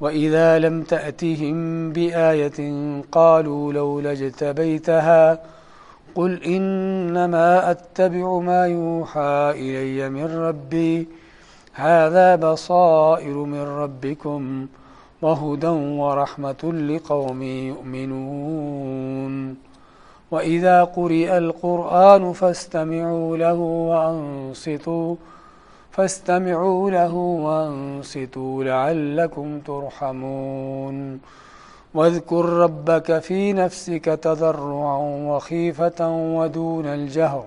وإذا لم تأتهم بآية قالوا لولا اجتبيتها قل إنما أتبع ما يوحى إلي من ربي. هذا بصائر من ربكم وهدى ورحمة لقوم يؤمنون. وإذا قرئ القرآن فاستمعوا له وأنصتوا فاستمعوا له وانصتوا لعلكم ترحمون. واذكر ربك في نفسك تضرعا وخيفة ودون الجهر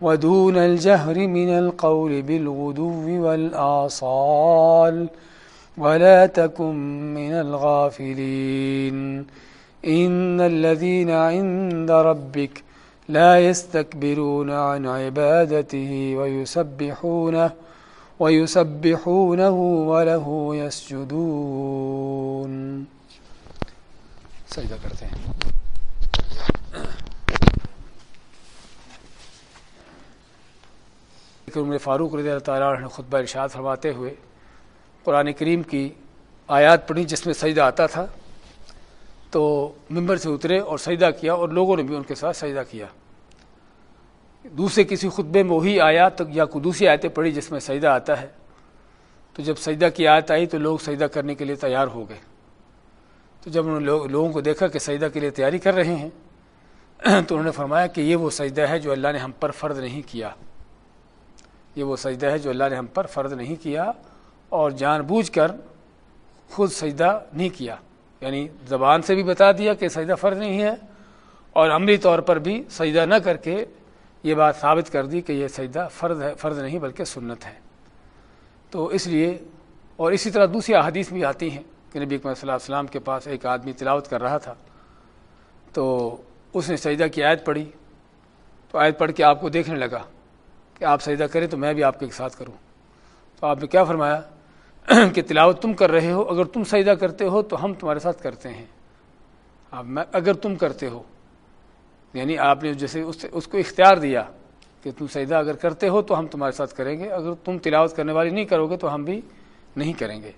ودون الجهر من القول بالغدو والآصال، ولا تكن من الغافلين. إن الذين عند ربك لا يستكبرون عن عبادته ويسبحونه ويسبحونه وله يسجدون. سجدہ کرتے ہیں۔ عمر فاروق رضی اللہ تعالیٰ نے خطبہ ارشاد فرماتے ہوئے قرآن کریم کی آیات پڑھی جس میں سجدہ آتا تھا۔ تو ممبر سے اترے اور سجدہ کیا اور لوگوں نے بھی ان کے ساتھ سجدہ کیا۔ دوسرے کسی خطبے میں وہی آیات یا کوئی دوسری آیتیں پڑھی جس میں سجدہ آتا ہے۔ تو جب سجدہ کی آیت آئی تو لوگ سجدہ کرنے کے لیے تیار ہو گئے۔ تو جب انہوں نے لوگوں کو دیکھا کہ سجدہ کے لیے تیاری کر رہے ہیں، تو انہوں نے فرمایا کہ یہ وہ سجدہ ہے جو اللہ نے ہم پر فرض نہیں کیا۔ یہ وہ سجدہ ہے جو اللہ نے ہم پر فرض نہیں کیا اور جان بوجھ کر خود سجدہ نہیں کیا۔ یعنی زبان سے بھی بتا دیا کہ سجدہ فرض نہیں ہے اور عملی طور پر بھی سجدہ نہ کر کے یہ بات ثابت کر دی کہ یہ سجدہ فرض ہے، فرض نہیں بلکہ سنت ہے۔ تو اس لیے اور اسی طرح دوسری احادیث بھی آتی ہیں کہ نبی اکمل صلی اللہ علیہ وسلم کے پاس ایک آدمی تلاوت کر رہا تھا۔ تو اس نے سجدہ کی آیت پڑھی۔ تو آیت پڑھ کے آپ کو دیکھنے لگا کہ آپ سجدہ کریں تو میں بھی آپ کے ساتھ کروں۔ تو آپ نے کیا فرمایا؟ کہ تلاوت تم کر رہے ہو، اگر تم سجدہ کرتے ہو تو ہم تمہارے ساتھ کرتے ہیں۔ اب میں اگر تم کرتے ہو یعنی آپ نے جیسے اس کو اختیار دیا کہ تم سجدہ اگر کرتے ہو تو ہم تمہارے ساتھ کریں گے، اگر تم تلاوت کرنے والی نہیں کرو گے تو ہم بھی نہیں کریں گے۔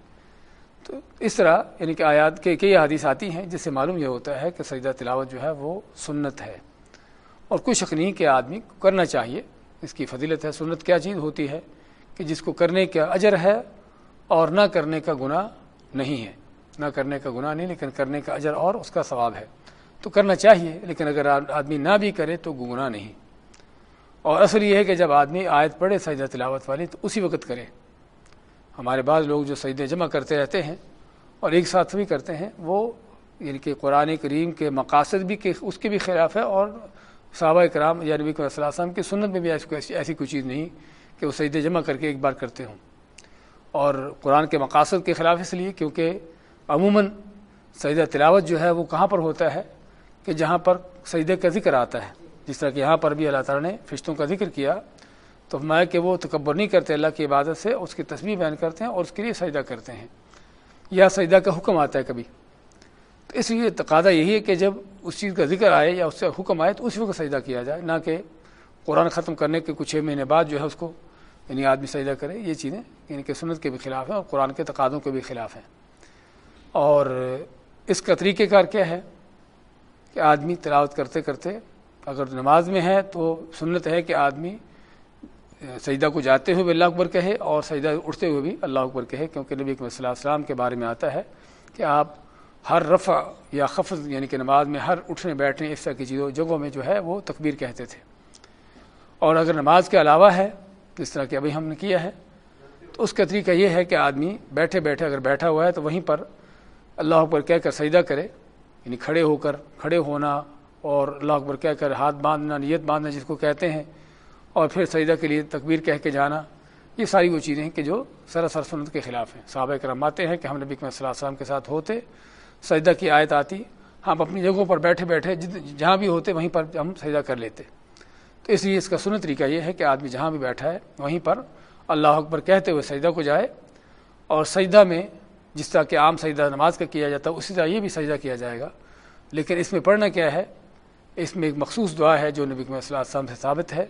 تو اس طرح یعنی کہ آیات کے کئی حادث آتی ہیں جس سے معلوم یہ ہوتا ہے کہ سجدہ تلاوت جو ہے وہ سنت ہے۔ اور کوئی شک نہیں کہ آدمی کو کرنا چاہیے۔ اس کی فضیلت ہے، سنت کیا چیز ہوتی ہے کہ جس کو کرنے کا اجر ہے اور نہ کرنے کا گناہ نہیں ہے۔ نہ کرنے کا گناہ نہیں، لیکن کرنے کا اجر اور اس کا ثواب ہے۔ تو کرنا چاہیے، لیکن اگر آدمی نہ بھی کرے تو گناہ نہیں۔ اور اصل یہ ہے کہ جب آدمی آیت پڑھے سجدہ تلاوت والی، تو اسی وقت کرے۔ ہمارے بعض لوگ جو سجدے جمع کرتے رہتے ہیں اور ایک ساتھ بھی کرتے ہیں، وہ یعنی کہ قرآن کریم کے مقاصد بھی کہ اس کے بھی خلاف ہے اور صحابہ کرام یا نبی صلی اللہ علیہ وسلم کی سنت میں بھی ایسی ایسی کوئی چیز نہیں کہ وہ سجدے جمع کر کے ایک بار کرتے ہوں۔ اور قرآن کے مقاصد کے خلاف اس لیے کیونکہ عموماً سجدہ تلاوت جو ہے وہ کہاں پر ہوتا ہے کہ جہاں پر سجدے کا ذکر آتا ہے؟ جس طرح کہ یہاں پر بھی اللہ تعالیٰ نے فشتوں کا ذکر کیا تو میں کہ وہ تکبر نہیں کرتے، اللہ کی عبادت سے اس کی تصویر بیان کرتے ہیں اور اس کے لیے سجدہ کرتے ہیں۔ یا سجدہ کا حکم آتا ہے کبھی۔ تو اس لیے تقاضا یہی ہے کہ جب اس چیز کا ذکر آئے یا اس سے حکم آئے تو اسی وقت سجدہ کیا جائے، نہ کہ قرآن ختم کرنے کے کچھ چھ مہینے بعد جو ہے اس کو یعنی آدمی سجدہ کرے، یہ چیزیں یعنی کہ سنت کے بھی خلاف ہیں اور قرآن کے تقاضوں کے بھی خلاف ہیں۔ اور اس کا طریقہ کار کیا ہے کہ آدمی تلاوت کرتے کرتے اگر نماز میں ہے تو سنت ہے کہ آدمی سجدہ کو جاتے ہوئے بھی اللہ اکبر کہے اور سجدہ اٹھتے ہوئے بھی اللہ اکبر کہے، کیونکہ نبی صلی اللہ علیہ وسلم کے بارے میں آتا ہے کہ آپ ہر رفع یا خفض یعنی کہ نماز میں ہر اٹھنے بیٹھنے اس طرح کی چیزوں، جگہوں میں جو ہے وہ تکبیر کہتے تھے۔ اور اگر نماز کے علاوہ ہے جس طرح کہ ابھی ہم نے کیا ہے۔ تو اس کا طریقہ یہ ہے کہ آدمی بیٹھے بیٹھے اگر بیٹھا ہوا ہے تو وہیں پر اللہ اکبر کہہ کر سجدہ کرے یعنی کھڑے ہو کر، کھڑے ہونا اور اللہ اکبر کہہ کر ہاتھ باندھنا، نیت باندھنا جس کو کہتے ہیں، اور پھر سجدہ کے لیے تکبیر کہہ کے جانا، یہ ساری وہ چیزیں ہیں کہ جو سراسر سنت کے خلاف ہیں۔ صحابہ کرم آتے ہیں کہ ہم نبی صلی اللہ علیہ وسلم کے ساتھ ہوتے، سجدہ کی آیت آتی، ہم اپنی جگہوں پر بیٹھے بیٹھے جہاں بھی ہوتے وہیں پر ہم سجدہ کر لیتے۔ تو اس لیے اس کا سنت طریقہ یہ ہے کہ آدمی جہاں بھی بیٹھا ہے، وہیں پر اللہ اکبر کہتے ہوئے سجدہ کو جائے اور سجدہ میں جس طرح کہ عام سجدہ نماز کا کیا جاتا ہے، اسی طرح یہ بھی سجدہ کیا جائے گا۔ لیکن اس میں پڑھنا کیا ہے؟ اس میں ایک مخصوص دعا ہے جو نبی صلی اللہ علیہ وسلم سے ثابت ہے۔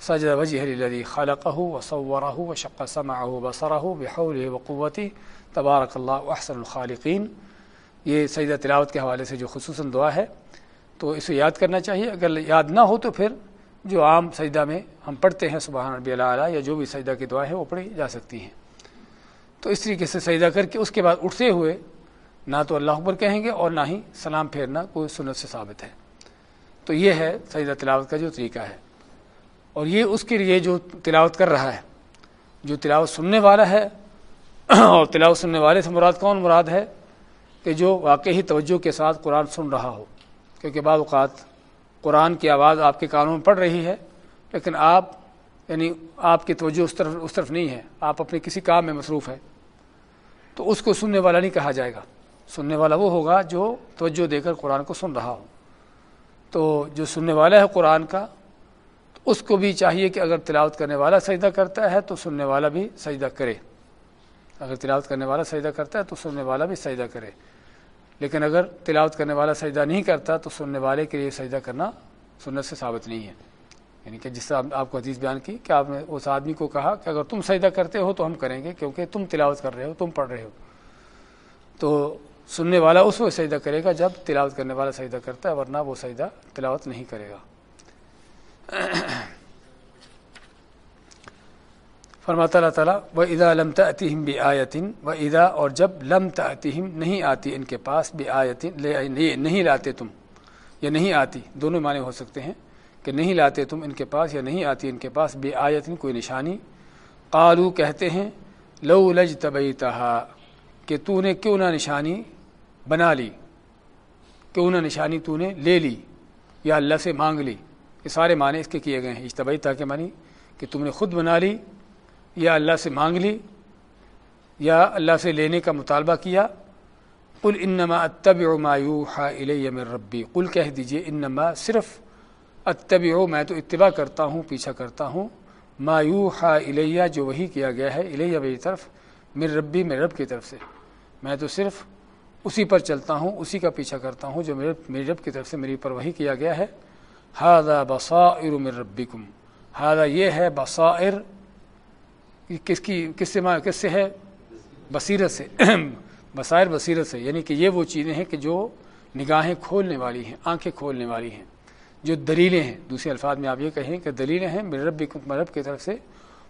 سجد وجہ الذي خلقه وصوره وشق سمعه وبصره بحوله وقوته تبارک اللہ احسن الخالقین۔ یہ سجدہ تلاوت کے حوالے سے جو خصوصاً دعا ہے، تو اسے یاد کرنا چاہیے۔ اگر یاد نہ ہو تو پھر جو عام سجدہ میں ہم پڑھتے ہیں، سبحان ربی اللہ یا جو بھی سجدہ کی دعا ہے وہ پڑھی جا سکتی ہیں۔ تو اس طریقے سے سجدہ کر کے اس کے بعد اٹھتے ہوئے نہ تو اللہ اکبر کہیں گے اور نہ ہی سلام پھیرنا کوئی سنت سے ثابت ہے۔ تو یہ ہے سجدہ تلاوت کا جو طریقہ ہے۔ اور یہ اس کے لیے جو تلاوت کر رہا ہے، جو تلاوت سننے والا ہے، اور تلاوت سننے والے سے مراد کون مراد ہے؟ کہ جو واقعی توجہ کے ساتھ قرآن سن رہا ہو۔ کیونکہ بعض اوقات قرآن کی آواز آپ کے کانوں میں پڑ رہی ہے، لیکن آپ یعنی آپ کی توجہ اس طرف اس طرف نہیں ہے، آپ اپنے کسی کام میں مصروف ہے تو اس کو سننے والا نہیں کہا جائے گا۔ سننے والا وہ ہوگا جو توجہ دے کر قرآن کو سن رہا ہو۔ تو جو سننے والا ہے قرآن کا اس کو بھی چاہیے کہ اگر تلاوت کرنے والا سجدہ کرتا ہے تو سننے والا بھی سجدہ کرے۔ اگر تلاوت کرنے والا سجدہ کرتا ہے تو سننے والا بھی سجدہ کرے۔ لیکن اگر تلاوت کرنے والا سجدہ نہیں کرتا تو سننے والے کے لیے سجدہ کرنا سنت سے ثابت نہیں ہے۔ یعنی کہ جس سے آپ کو حدیث بیان کی کہ آپ نے اس آدمی کو کہا کہ اگر تم سجدہ کرتے ہو تو ہم کریں گے کیونکہ تم تلاوت کر رہے ہو، تم پڑھ رہے ہو۔ تو سننے والا اس وقت سجدہ کرے گا جب تلاوت کرنے والا سجدہ کرتا ہے، ورنہ وہ سجدہ تلاوت نہیں کرے گا۔ فرماتا اللہ تعالیٰ و ادا لم تعتیم بھی آیتن و ادا اور جب لم تعتیم نہیں آتی ان کے پاس بھی آیتن نہیں لاتے تم، یا نہیں آتی، دونوں معنی ہو سکتے ہیں، کہ نہیں لاتے تم ان کے پاس یا نہیں آتی ان کے پاس بے آیتن کوئی نشانی۔ قالو کہتے ہیں، لو لج طبی کہ تو نے کیوں نہ نشانی بنا لی، کیوں نہ نشانی تو نے لے لی، یا اللہ سے مانگ لی۔ یہ سارے معنی اس کے کیے گئے ہیں اجتبئی کے معنی، کہ تم نے خود بنا لی یا اللہ سے مانگ لی، یا اللہ سے لینے کا مطالبہ کیا۔ قل انما اتبع ما یوحا الی من ربی۔ قل کہہ دیجیے، انما صرف اتبع میں تو اتباع کرتا ہوں، پیچھا کرتا ہوں۔ ما یوحا الیہ، جو وہی کیا گیا ہے، الیہ میری طرف میرے ربی، میرے رب کی طرف سے۔ میں تو صرف اسی پر چلتا ہوں، اسی کا پیچھا کرتا ہوں، جو میرے میری رب کی طرف سے میری پر وہی کیا گیا ہے۔ ہادہ بصائر من ربکم۔ ہادہ یہ ہے بصائر کس کی، کس سے کس سے ہے؟ بصیرت سے، بصائر بصیرت سے یعنی کہ یہ وہ چیزیں ہیں کہ جو نگاہیں کھولنے والی ہیں، آنکھیں کھولنے والی ہیں، جو دلیلیں ہیں۔ دوسرے الفاظ میں آپ یہ کہیں کہ دلیلیں ہیں، میرے رب رب کی طرف سے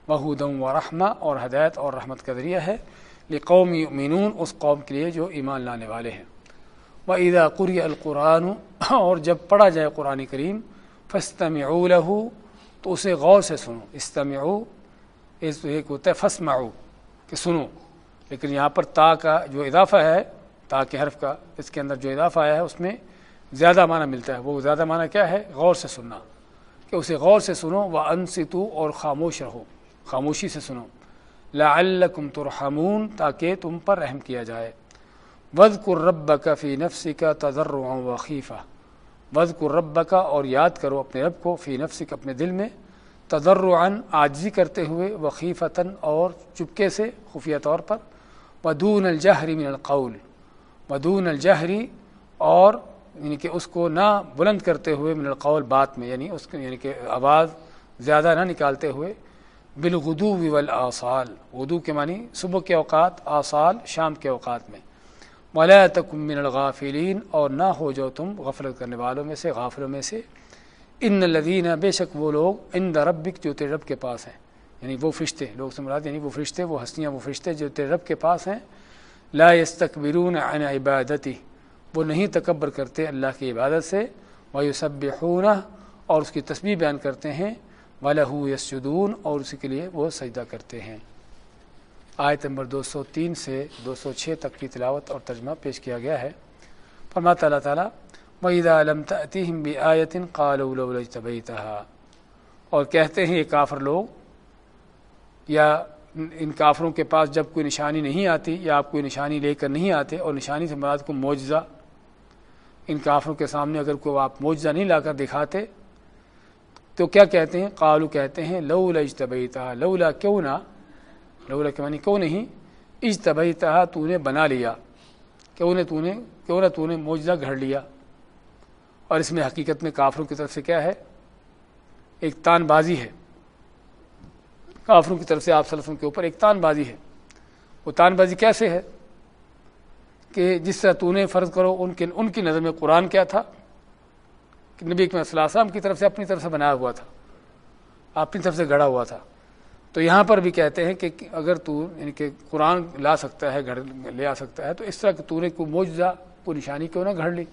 بہودم و رحمہ اور ہدایت اور رحمت کا ذریعہ ہے۔ یہ قومی مینون اس قوم کے لیے جو ایمان لانے والے ہیں۔ وہ عیدا قری القرآن، اور جب پڑھا جائے قرآن کریم فستم لہو تو اسے غور سے سنو۔ استمع ایک ہوتا ہے فس کہ سنو۔ لیکن یہاں پر تا کا جو اضافہ ہے، تا کے حرف کا، اس کے اندر جو اضافہ آیا ہے، اس میں زیادہ معنی ملتا ہے۔ وہ زیادہ معنی کیا ہے؟ غور سے سننا۔ کہ اسے غور سے سنو و انستو اور خاموش رہو۔ خاموشی سے سنو۔ لعلکم ترحمون، تاکہ تم پر رحم کیا جائے۔ وز رب کا فی نفسی کا تذر و خیفہ وز رب کا اور یاد کرو اپنے رب کو فی نفسی کا اپنے دل میں۔ تضرعن عاجزی کرتے ہوئے وقیفتاً اور چپکے سے خفیہ طور پر، ودون الجہری من القول، ودون الجہری اور یعنی کہ اس کو نہ بلند کرتے ہوئے من القول بات میں یعنی اس یعنی کہ آواز زیادہ نہ نکالتے ہوئے، بالغدو والآصال، غدو کے معنی صبح کے اوقات، آصال شام کے اوقات میں۔ ولا تکم من الغافلین اور نہ ہو جو تم غفلت کرنے والوں میں سے، غافلوں میں سے۔ ان لدین بے شک وہ لوگ ان ربک جو تیرے رب کے پاس ہیں۔ یعنی وہ فرشتے، لوگ سے مراد یعنی وہ فرشتے، وہ ہستیاں، وہ فرشتے جو تیرے رب کے پاس ہیں۔ لا یستکبرون عن عبادتی۔ وہ نہیں تکبر کرتے اللہ کی عبادت سے۔ وہ سب اور اس کی تصویر بیان کرتے ہیں۔ وَلَهُ يَسْجُدُونَ اور اسی کے لیے وہ سجدہ کرتے ہیں۔ آیت نمبر دو سو تین سے دو سو چھ تک کی تلاوت اور ترجمہ پیش کیا گیا ہے۔ فرماتا اللہ تعالیٰ وَإِذَا لَمْ تَأْتِهِمْ بِآيَةٍ قَالُوا لَوْ لَجْتَبَيْتَهَا اور کہتے ہیں یہ کافر لوگ، یا ان کافروں کے پاس جب کوئی نشانی نہیں آتی، یا آپ کوئی نشانی لے کر نہیں آتے اور نشانی سے مراد کو معجزہ، ان کافروں کے سامنے اگر کوئی آپ معجزہ نہیں لا کر دکھاتے، تو کیا کہتے ہیں؟ قالو کہتے ہیں، لو لجتبیتہا لولا کیوں نہ؟ لولا کہ معنی کیوں نہیں؟ اجتبیتہا تو نے بنا لیا۔ کیوں نے تو نے، کیوں نہ تو نے معجزہ گھڑ لیا۔ اور اس میں حقیقت میں کافروں کی طرف سے کیا ہے؟ ایک تان بازی ہے۔ کافروں کی طرف سے آپ صلی کے اوپر ایک تان بازی ہے۔ وہ تان بازی کیسے ہے؟ کہ جس طرح تو نے فرض کرو ان کے ان کی نظر میں قرآن کیا تھا، کہ نبی اکمل صلی اللہ علیہ وسلم کی طرف سے اپنی طرف سے بنایا ہوا تھا۔ اپنی طرف سے گڑا ہوا تھا۔ تو یہاں پر بھی کہتے ہیں کہ اگر تو یعنی کہ قرآن لا سکتا ہے گھڑ لے آ سکتا ہے، تو اس طرح کہ تو نے کوئی موجزہ کوئی نشانی کیوں نہ گھڑ لی؟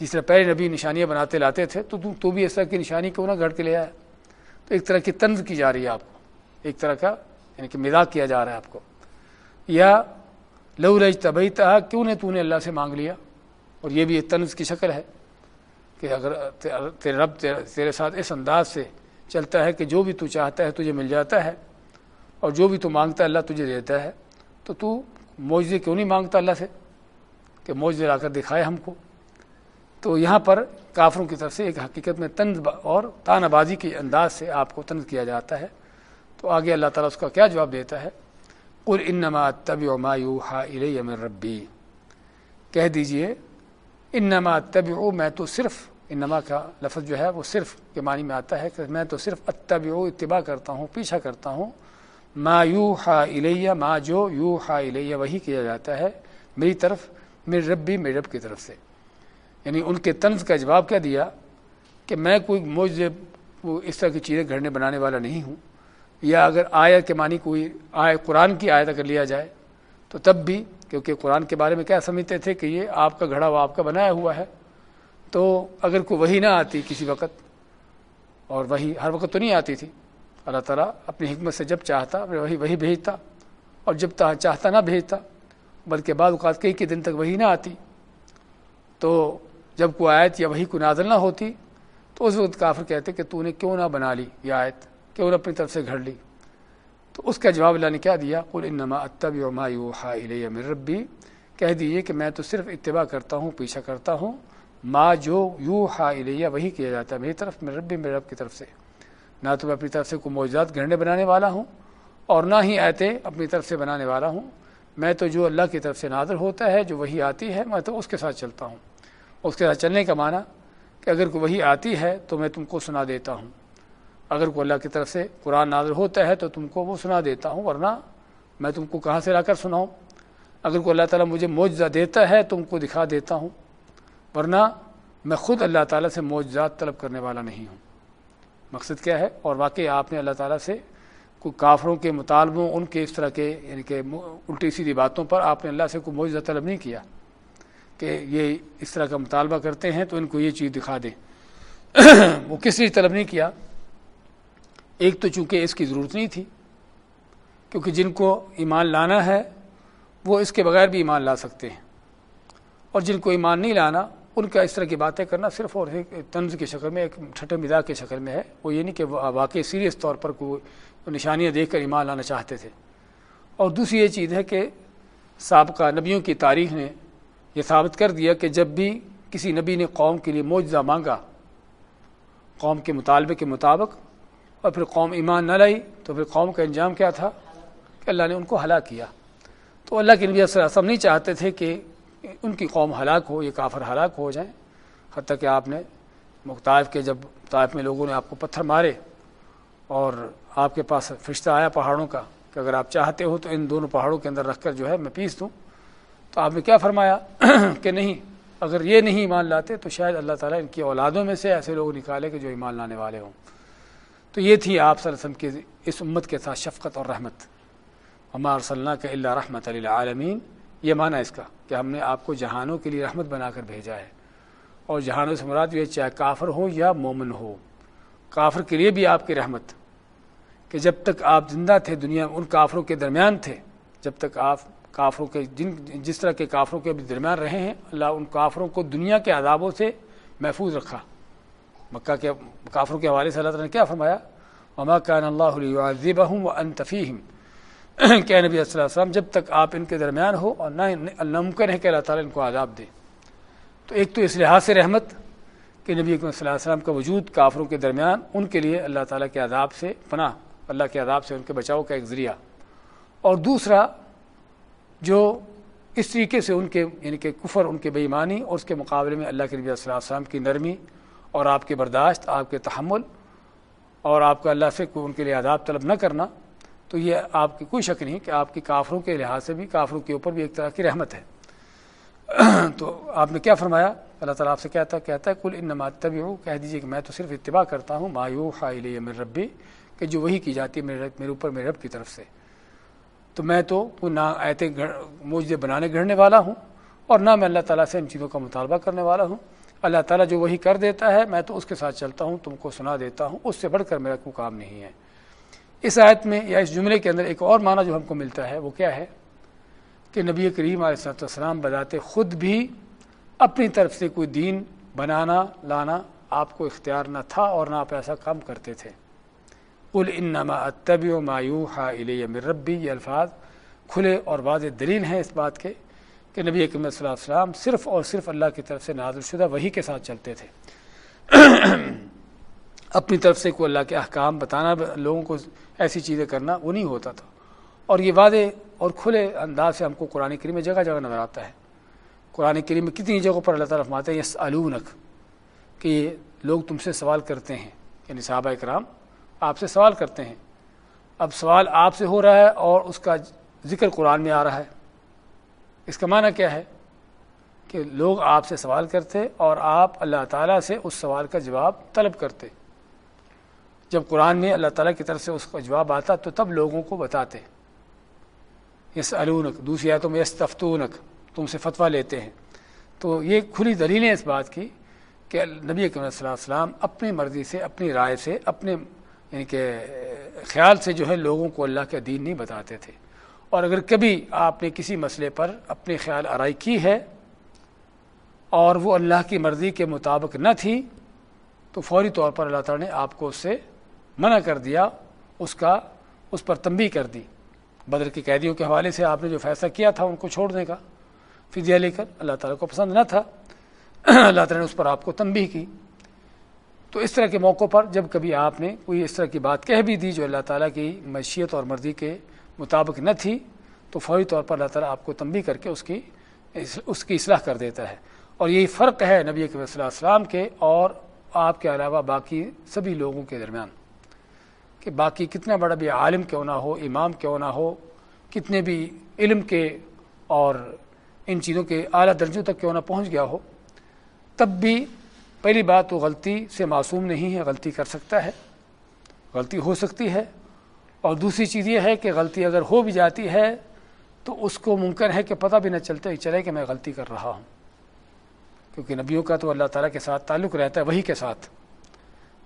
جس طرح پہلے نبی نشانیاں بناتے لاتے تھے، تو تو بھی اس طرح کی نشانی کیوں نہ گھڑ کے لے آیا تو ایک طرح کی طنز کی جا رہی ہے آپ کو۔ ایک طرح کا یعنی کہ مزاق کیا جا رہا ہے آپ کو۔ یا لو رج طبی تھا کیوں نے تو نے اللہ سے مانگ لیا؟ اور یہ بھی ایک طنز کی شکل ہے کہ اگر تیرے رب تیرے ساتھ اس انداز سے چلتا ہے کہ جو بھی تو چاہتا ہے تجھے مل جاتا ہے، اور جو بھی تو مانگتا ہے اللہ تجھے دیتا ہے، تو تو معجزے کیوں نہیں مانگتا اللہ سے؟ کہ معجزے لا کر دکھائے ہم کو۔ تو یہاں پر کافروں کی طرف سے ایک حقیقت میں طنز اور تانہ بازی کے انداز سے آپ کو طنز کیا جاتا ہے۔ تو آگے اللہ تعالیٰ اس کا کیا جواب دیتا ہے؟ قل انما طبی ما یوحا الی من ربی کہہ دیجیے انما طبی میں تو صرف انما کا لفظ جو ہے وہ صرف کے معنی میں آتا ہے کہ میں تو صرف اتبع اتباع کرتا ہوں، پیچھا کرتا ہوں۔ ما یو ہا الیہ ما جو یو ہا الیہ وہی کیا جاتا ہے میری طرف، میرے رب بھی میرے رب کی طرف سے۔ یعنی ان کے طنز کا جواب کیا دیا کہ میں کوئی موج اس طرح کی چیزیں گھڑنے بنانے والا نہیں ہوں۔ یا اگر آیت کے معنی کوئی آئے قرآن کی آیت اگر لیا جائے، تو تب بھی، کیونکہ قرآن کے بارے میں کیا سمجھتے تھے کہ یہ آپ کا گھڑا ہوا آپ کا بنایا ہوا ہے، تو اگر کوئی وہی نہ آتی کسی وقت، اور وہی ہر وقت تو نہیں آتی تھی، اللہ تعالیٰ اپنی حکمت سے جب چاہتا وہی وہی بھیجتا، اور جب چاہتا نہ بھیجتا، بلکہ بعض اوقات کئی کے دن تک وہی نہ آتی، تو جب کوئی آیت یا وہی کو نازل نہ ہوتی تو اس وقت کافر کہتے کہ تو نے کیوں نہ بنا لی یہ آیت؟ کیوں نہ اپنی طرف سے گھڑ لی؟ تو اس کا جواب اللہ نے کیا دیا؟ قل انما اتبع ما یوحا الی من ربی، کہہ دیجیے کہ میں تو صرف اتباع کرتا ہوں، پیچھا کرتا ہوں، ما جو یو ہا الیہ وہی کیا جاتا ہے میری طرف میرے رب میرے رب کی طرف سے۔ نہ تو میں اپنی طرف سے کوئی موجودات گھرنے بنانے والا ہوں اور نہ ہی آتے اپنی طرف سے بنانے والا ہوں۔ میں تو جو اللہ کی طرف سے نادر ہوتا ہے، جو وہی آتی ہے، میں تو اس کے ساتھ چلتا ہوں۔ اس کے ساتھ چلنے کا معنی کہ اگر کوئی وہی آتی ہے تو میں تم کو سنا دیتا ہوں۔ اگر کوئی اللہ کی طرف سے قرآن نادر ہوتا ہے تو تم کو وہ سنا دیتا ہوں، ورنہ میں تم کو کہاں سے لا کر سناؤں؟ اگر کوئی اللہ تعالیٰ مجھے معجزہ دیتا ہے تم کو دکھا دیتا ہوں۔ ورنہ میں خود اللہ تعالیٰ سے معجزات طلب کرنے والا نہیں ہوں۔ مقصد کیا ہے؟ اور واقعی آپ نے اللہ تعالیٰ سے کوئی کافروں کے مطالبوں، ان کے اس طرح کے یعنی کہ الٹی سیدھی باتوں پر آپ نے اللہ سے کوئی معجزہ طلب نہیں کیا۔ کہ یہ اس طرح کا مطالبہ کرتے ہیں تو ان کو یہ چیز دکھا دیں۔ وہ کس لیے طلب نہیں کیا؟ ایک تو چونکہ اس کی ضرورت نہیں تھی، کیونکہ جن کو ایمان لانا ہے، وہ اس کے بغیر بھی ایمان لا سکتے ہیں۔ اور جن کو ایمان نہیں لانا، ان کا اس طرح کی باتیں کرنا صرف اور ایک طنز کی شکل میں، ایک چھٹے مزاح کی شکل میں ہے۔ وہ یہ نہیں کہ واقعی سیریس طور پر کوئی نشانیاں دیکھ کر ایمان لانا چاہتے تھے۔ اور دوسری یہ چیز ہے کہ سابقہ نبیوں کی تاریخ نے یہ ثابت کر دیا کہ جب بھی کسی نبی نے قوم کے لیے معجزہ مانگا، قوم کے مطالبے کے مطابق، اور پھر قوم ایمان نہ لائی، تو پھر قوم کا انجام کیا تھا؟ کہ اللہ نے ان کو ہلاک کیا۔ تو اللہ کے نبی صلی اللہ نہیں چاہتے تھے کہ ان کی قوم ہلاک ہو، یہ کافر ہلاک ہو جائیں۔ حتیٰ کہ آپ نے مختائف کے جب طائف میں لوگوں نے آپ کو پتھر مارے، اور آپ کے پاس فرشتہ آیا پہاڑوں کا کہ اگر آپ چاہتے ہو تو ان دونوں پہاڑوں کے اندر رکھ کر جو ہے میں پیس دوں۔ تو آپ نے کیا فرمایا کہ نہیں، اگر یہ نہیں ایمان لاتے تو شاید اللہ تعالیٰ ان کی اولادوں میں سے ایسے لوگ نکالے کہ جو ایمان لانے والے ہوں۔ تو یہ تھی آپ صلی اللہ علیہ وسلم کی اس امت کے ساتھ شفقت اور رحمت۔ عمار صلی اللہ کے اللہ رحمت علیہ عالمین یہ معنی اس کا کہ ہم نے آپ کو جہانوں کے لیے رحمت بنا کر بھیجا ہے۔ اور جہانوں سے مراد یہ چاہے کافر ہو یا مومن ہو، کافر کے لیے بھی آپ کی رحمت۔ کہ جب تک آپ زندہ تھے دنیا ان کافروں کے درمیان تھے، جب تک آپ کافروں کے جن جس طرح کے کافروں کے بھی درمیان رہے ہیں، اللہ ان کافروں کو دنیا کے عذابوں سے محفوظ رکھا۔ مکہ کے کافروں کے حوالے سے اللہ تعالیٰ نے کیا فرمایا؟ وما کان اللہ علیہ و انتفیم کہ نبی صلی اللہ علیہ وسلم، جب تک آپ ان کے درمیان ہو اور نہ ناممکن ہے کہ اللہ تعالیٰ ان کو عذاب دے۔ تو ایک تو اس لحاظ سے رحمت کہ نبی صلی اللہ علیہ وسلم کا وجود کافروں کے درمیان، ان کے لیے اللہ تعالیٰ کے عذاب سے پناہ، اللہ کے عذاب سے ان کے بچاؤ کا ایک ذریعہ۔ اور دوسرا جو اس طریقے سے ان کے یعنی کہ کفر، ان کے بےمانی اور اس کے مقابلے میں اللہ کے نبی صلی اللہ علیہ وسلم کی نرمی اور آپ کے برداشت، آپ کے تحمل اور آپ کا اللہ سے کوئی ان کے لیے عذاب طلب نہ کرنا، تو یہ آپ کی کوئی شک نہیں کہ آپ کی کافروں کے لحاظ سے بھی، کافروں کے اوپر بھی ایک طرح کی رحمت ہے۔ تو آپ نے کیا فرمایا؟ اللہ تعالیٰ آپ سے کہتا کہتا ہے کل ان طبی ہو کہہ دیجیے کہ میں تو صرف اتباع کرتا ہوں مایو خائی میرے ربی کہ جو وہی کی جاتی ہے میرے میرے اوپر، میرے رب کی طرف سے۔ تو میں تو نہ ایتے موجے بنانے گھڑنے والا ہوں اور نہ میں اللہ تعالیٰ سے ان چیزوں کا مطالبہ کرنے والا ہوں۔ اللہ تعالیٰ جو وہی کر دیتا ہے، میں تو اس کے ساتھ چلتا ہوں، تم کو سنا دیتا ہوں، اس سے بڑھ کر میرا کوئی کام نہیں ہے۔ اس آیت میں یا اس جملے کے اندر ایک اور معنی جو ہم کو ملتا ہے، وہ کیا ہے؟ کہ نبی کریم علیہ صلاحت والسلام بذات خود بھی اپنی طرف سے کوئی دین بنانا، لانا آپ کو اختیار نہ تھا اور نہ آپ ایسا کام کرتے تھے۔ کل انما اتب و مایو ہا ربی، یہ الفاظ کھلے اور واضح دلیل ہیں اس بات کے کہ نبی اکم صلی اللہ علیہ وسلم صرف اور صرف اللہ کی طرف سے نازل شدہ وہی کے ساتھ چلتے تھے۔ اپنی طرف سے کوئی اللہ کے احکام بتانا، لوگوں کو ایسی چیزیں کرنا، وہ نہیں ہوتا تھا۔ اور یہ واضح اور کھلے انداز سے ہم کو قرآن کریم میں جگہ جگہ نظر آتا ہے۔ قرآن کریم میں کتنی جگہوں پر اللہ تعالیٰ فرماتے ہیں یس علونک کہ یہ لوگ تم سے سوال کرتے ہیں یعنی صحابہ اکرام آپ سے سوال کرتے ہیں۔ اب سوال آپ سے ہو رہا ہے اور اس کا ذکر قرآن میں آ رہا ہے۔ اس کا معنی کیا ہے؟ کہ لوگ آپ سے سوال کرتے اور آپ اللہ تعالیٰ سے اس سوال کا جواب طلب کرتے۔ جب قرآن میں اللہ تعالیٰ کی طرف سے اس کا جواب آتا تو تب لوگوں کو بتاتے۔ یس علونک دوسری آیتوں میں یس تفتونک تم سے فتویٰ لیتے ہیں۔ تو یہ کھلی دلیلیں اس بات کی کہ نبی اکرم صلی اللہ علیہ وسلم اپنی مرضی سے، اپنی رائے سے، اپنے یعنی کہ خیال سے جو ہے لوگوں کو اللہ کا دین نہیں بتاتے تھے۔ اور اگر کبھی آپ نے کسی مسئلے پر اپنے خیال آرائی کی ہے اور وہ اللہ کی مرضی کے مطابق نہ تھی، تو فوری طور پر اللہ تعالیٰ نے آپ کو اس سے منع کر دیا، اس کا، اس پر تنبی کر دی۔ بدر کی قیدیوں کے حوالے سے آپ نے جو فیصلہ کیا تھا ان کو چھوڑنے کا فضیہ لے کر اللہ تعالیٰ کو پسند نہ تھا۔ اللہ تعالیٰ نے اس پر آپ کو تنبی کی۔ تو اس طرح کے موقع پر جب کبھی آپ نے کوئی اس طرح کی بات کہہ بھی دی جو اللہ تعالیٰ کی معیشت اور مرضی کے مطابق نہ تھی، تو فوری طور پر اللہ تعالیٰ آپ کو تنبی کر کے اس کی اس کی اصلاح کر دیتا ہے۔ اور یہی فرق ہے نبی صلی اللہ علیہ وسلم کے اور آپ کے علاوہ باقی سبھی لوگوں کے درمیان کہ باقی کتنا بڑا بھی عالم کیوں نہ ہو، امام کیوں نہ ہو، کتنے بھی علم کے اور ان چیزوں کے اعلیٰ درجوں تک کیوں نہ پہنچ گیا ہو، تب بھی پہلی بات تو غلطی سے معصوم نہیں ہے، غلطی کر سکتا ہے، غلطی ہو سکتی ہے۔ اور دوسری چیز یہ ہے کہ غلطی اگر ہو بھی جاتی ہے تو اس کو ممکن ہے کہ پتہ بھی نہ چلتے چلے کہ میں غلطی کر رہا ہوں۔ کیونکہ نبیوں کا تو اللہ تعالیٰ کے ساتھ تعلق رہتا ہے وہی کے ساتھ۔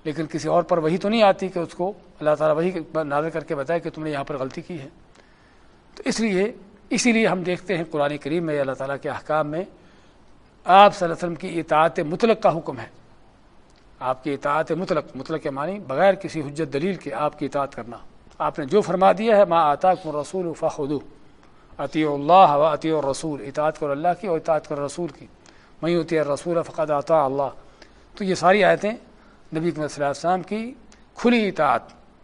لیکن کسی اور پر وہی تو نہیں آتی کہ اس کو اللہ تعالیٰ وہی نازر کر کے بتائے کہ تم نے یہاں پر غلطی کی ہے۔ تو اس لیے، اسی لیے ہم دیکھتے ہیں قرآن کریم میں اللہ تعالیٰ کے احکام میں آپ صلی اللہ علیہ وسلم کی اطاعت مطلق کا حکم ہے۔ آپ کی اطاعت مطلق مطلق کے معنی بغیر کسی حجت دلیل کے آپ کی اطاعت کرنا۔ آپ نے جو فرما دیا ہے ماں آتا کم رسول فخو عطی اللہ و عطی الرسول۔ اطاعت کر اللہ کی اور اطاعت کر رسول کی۔ میں عطی رسول فقط عطا اللہ۔ تو یہ ساری آیتیں نبی صلی اللہ علیہ وسلم کی کھلی اطاعت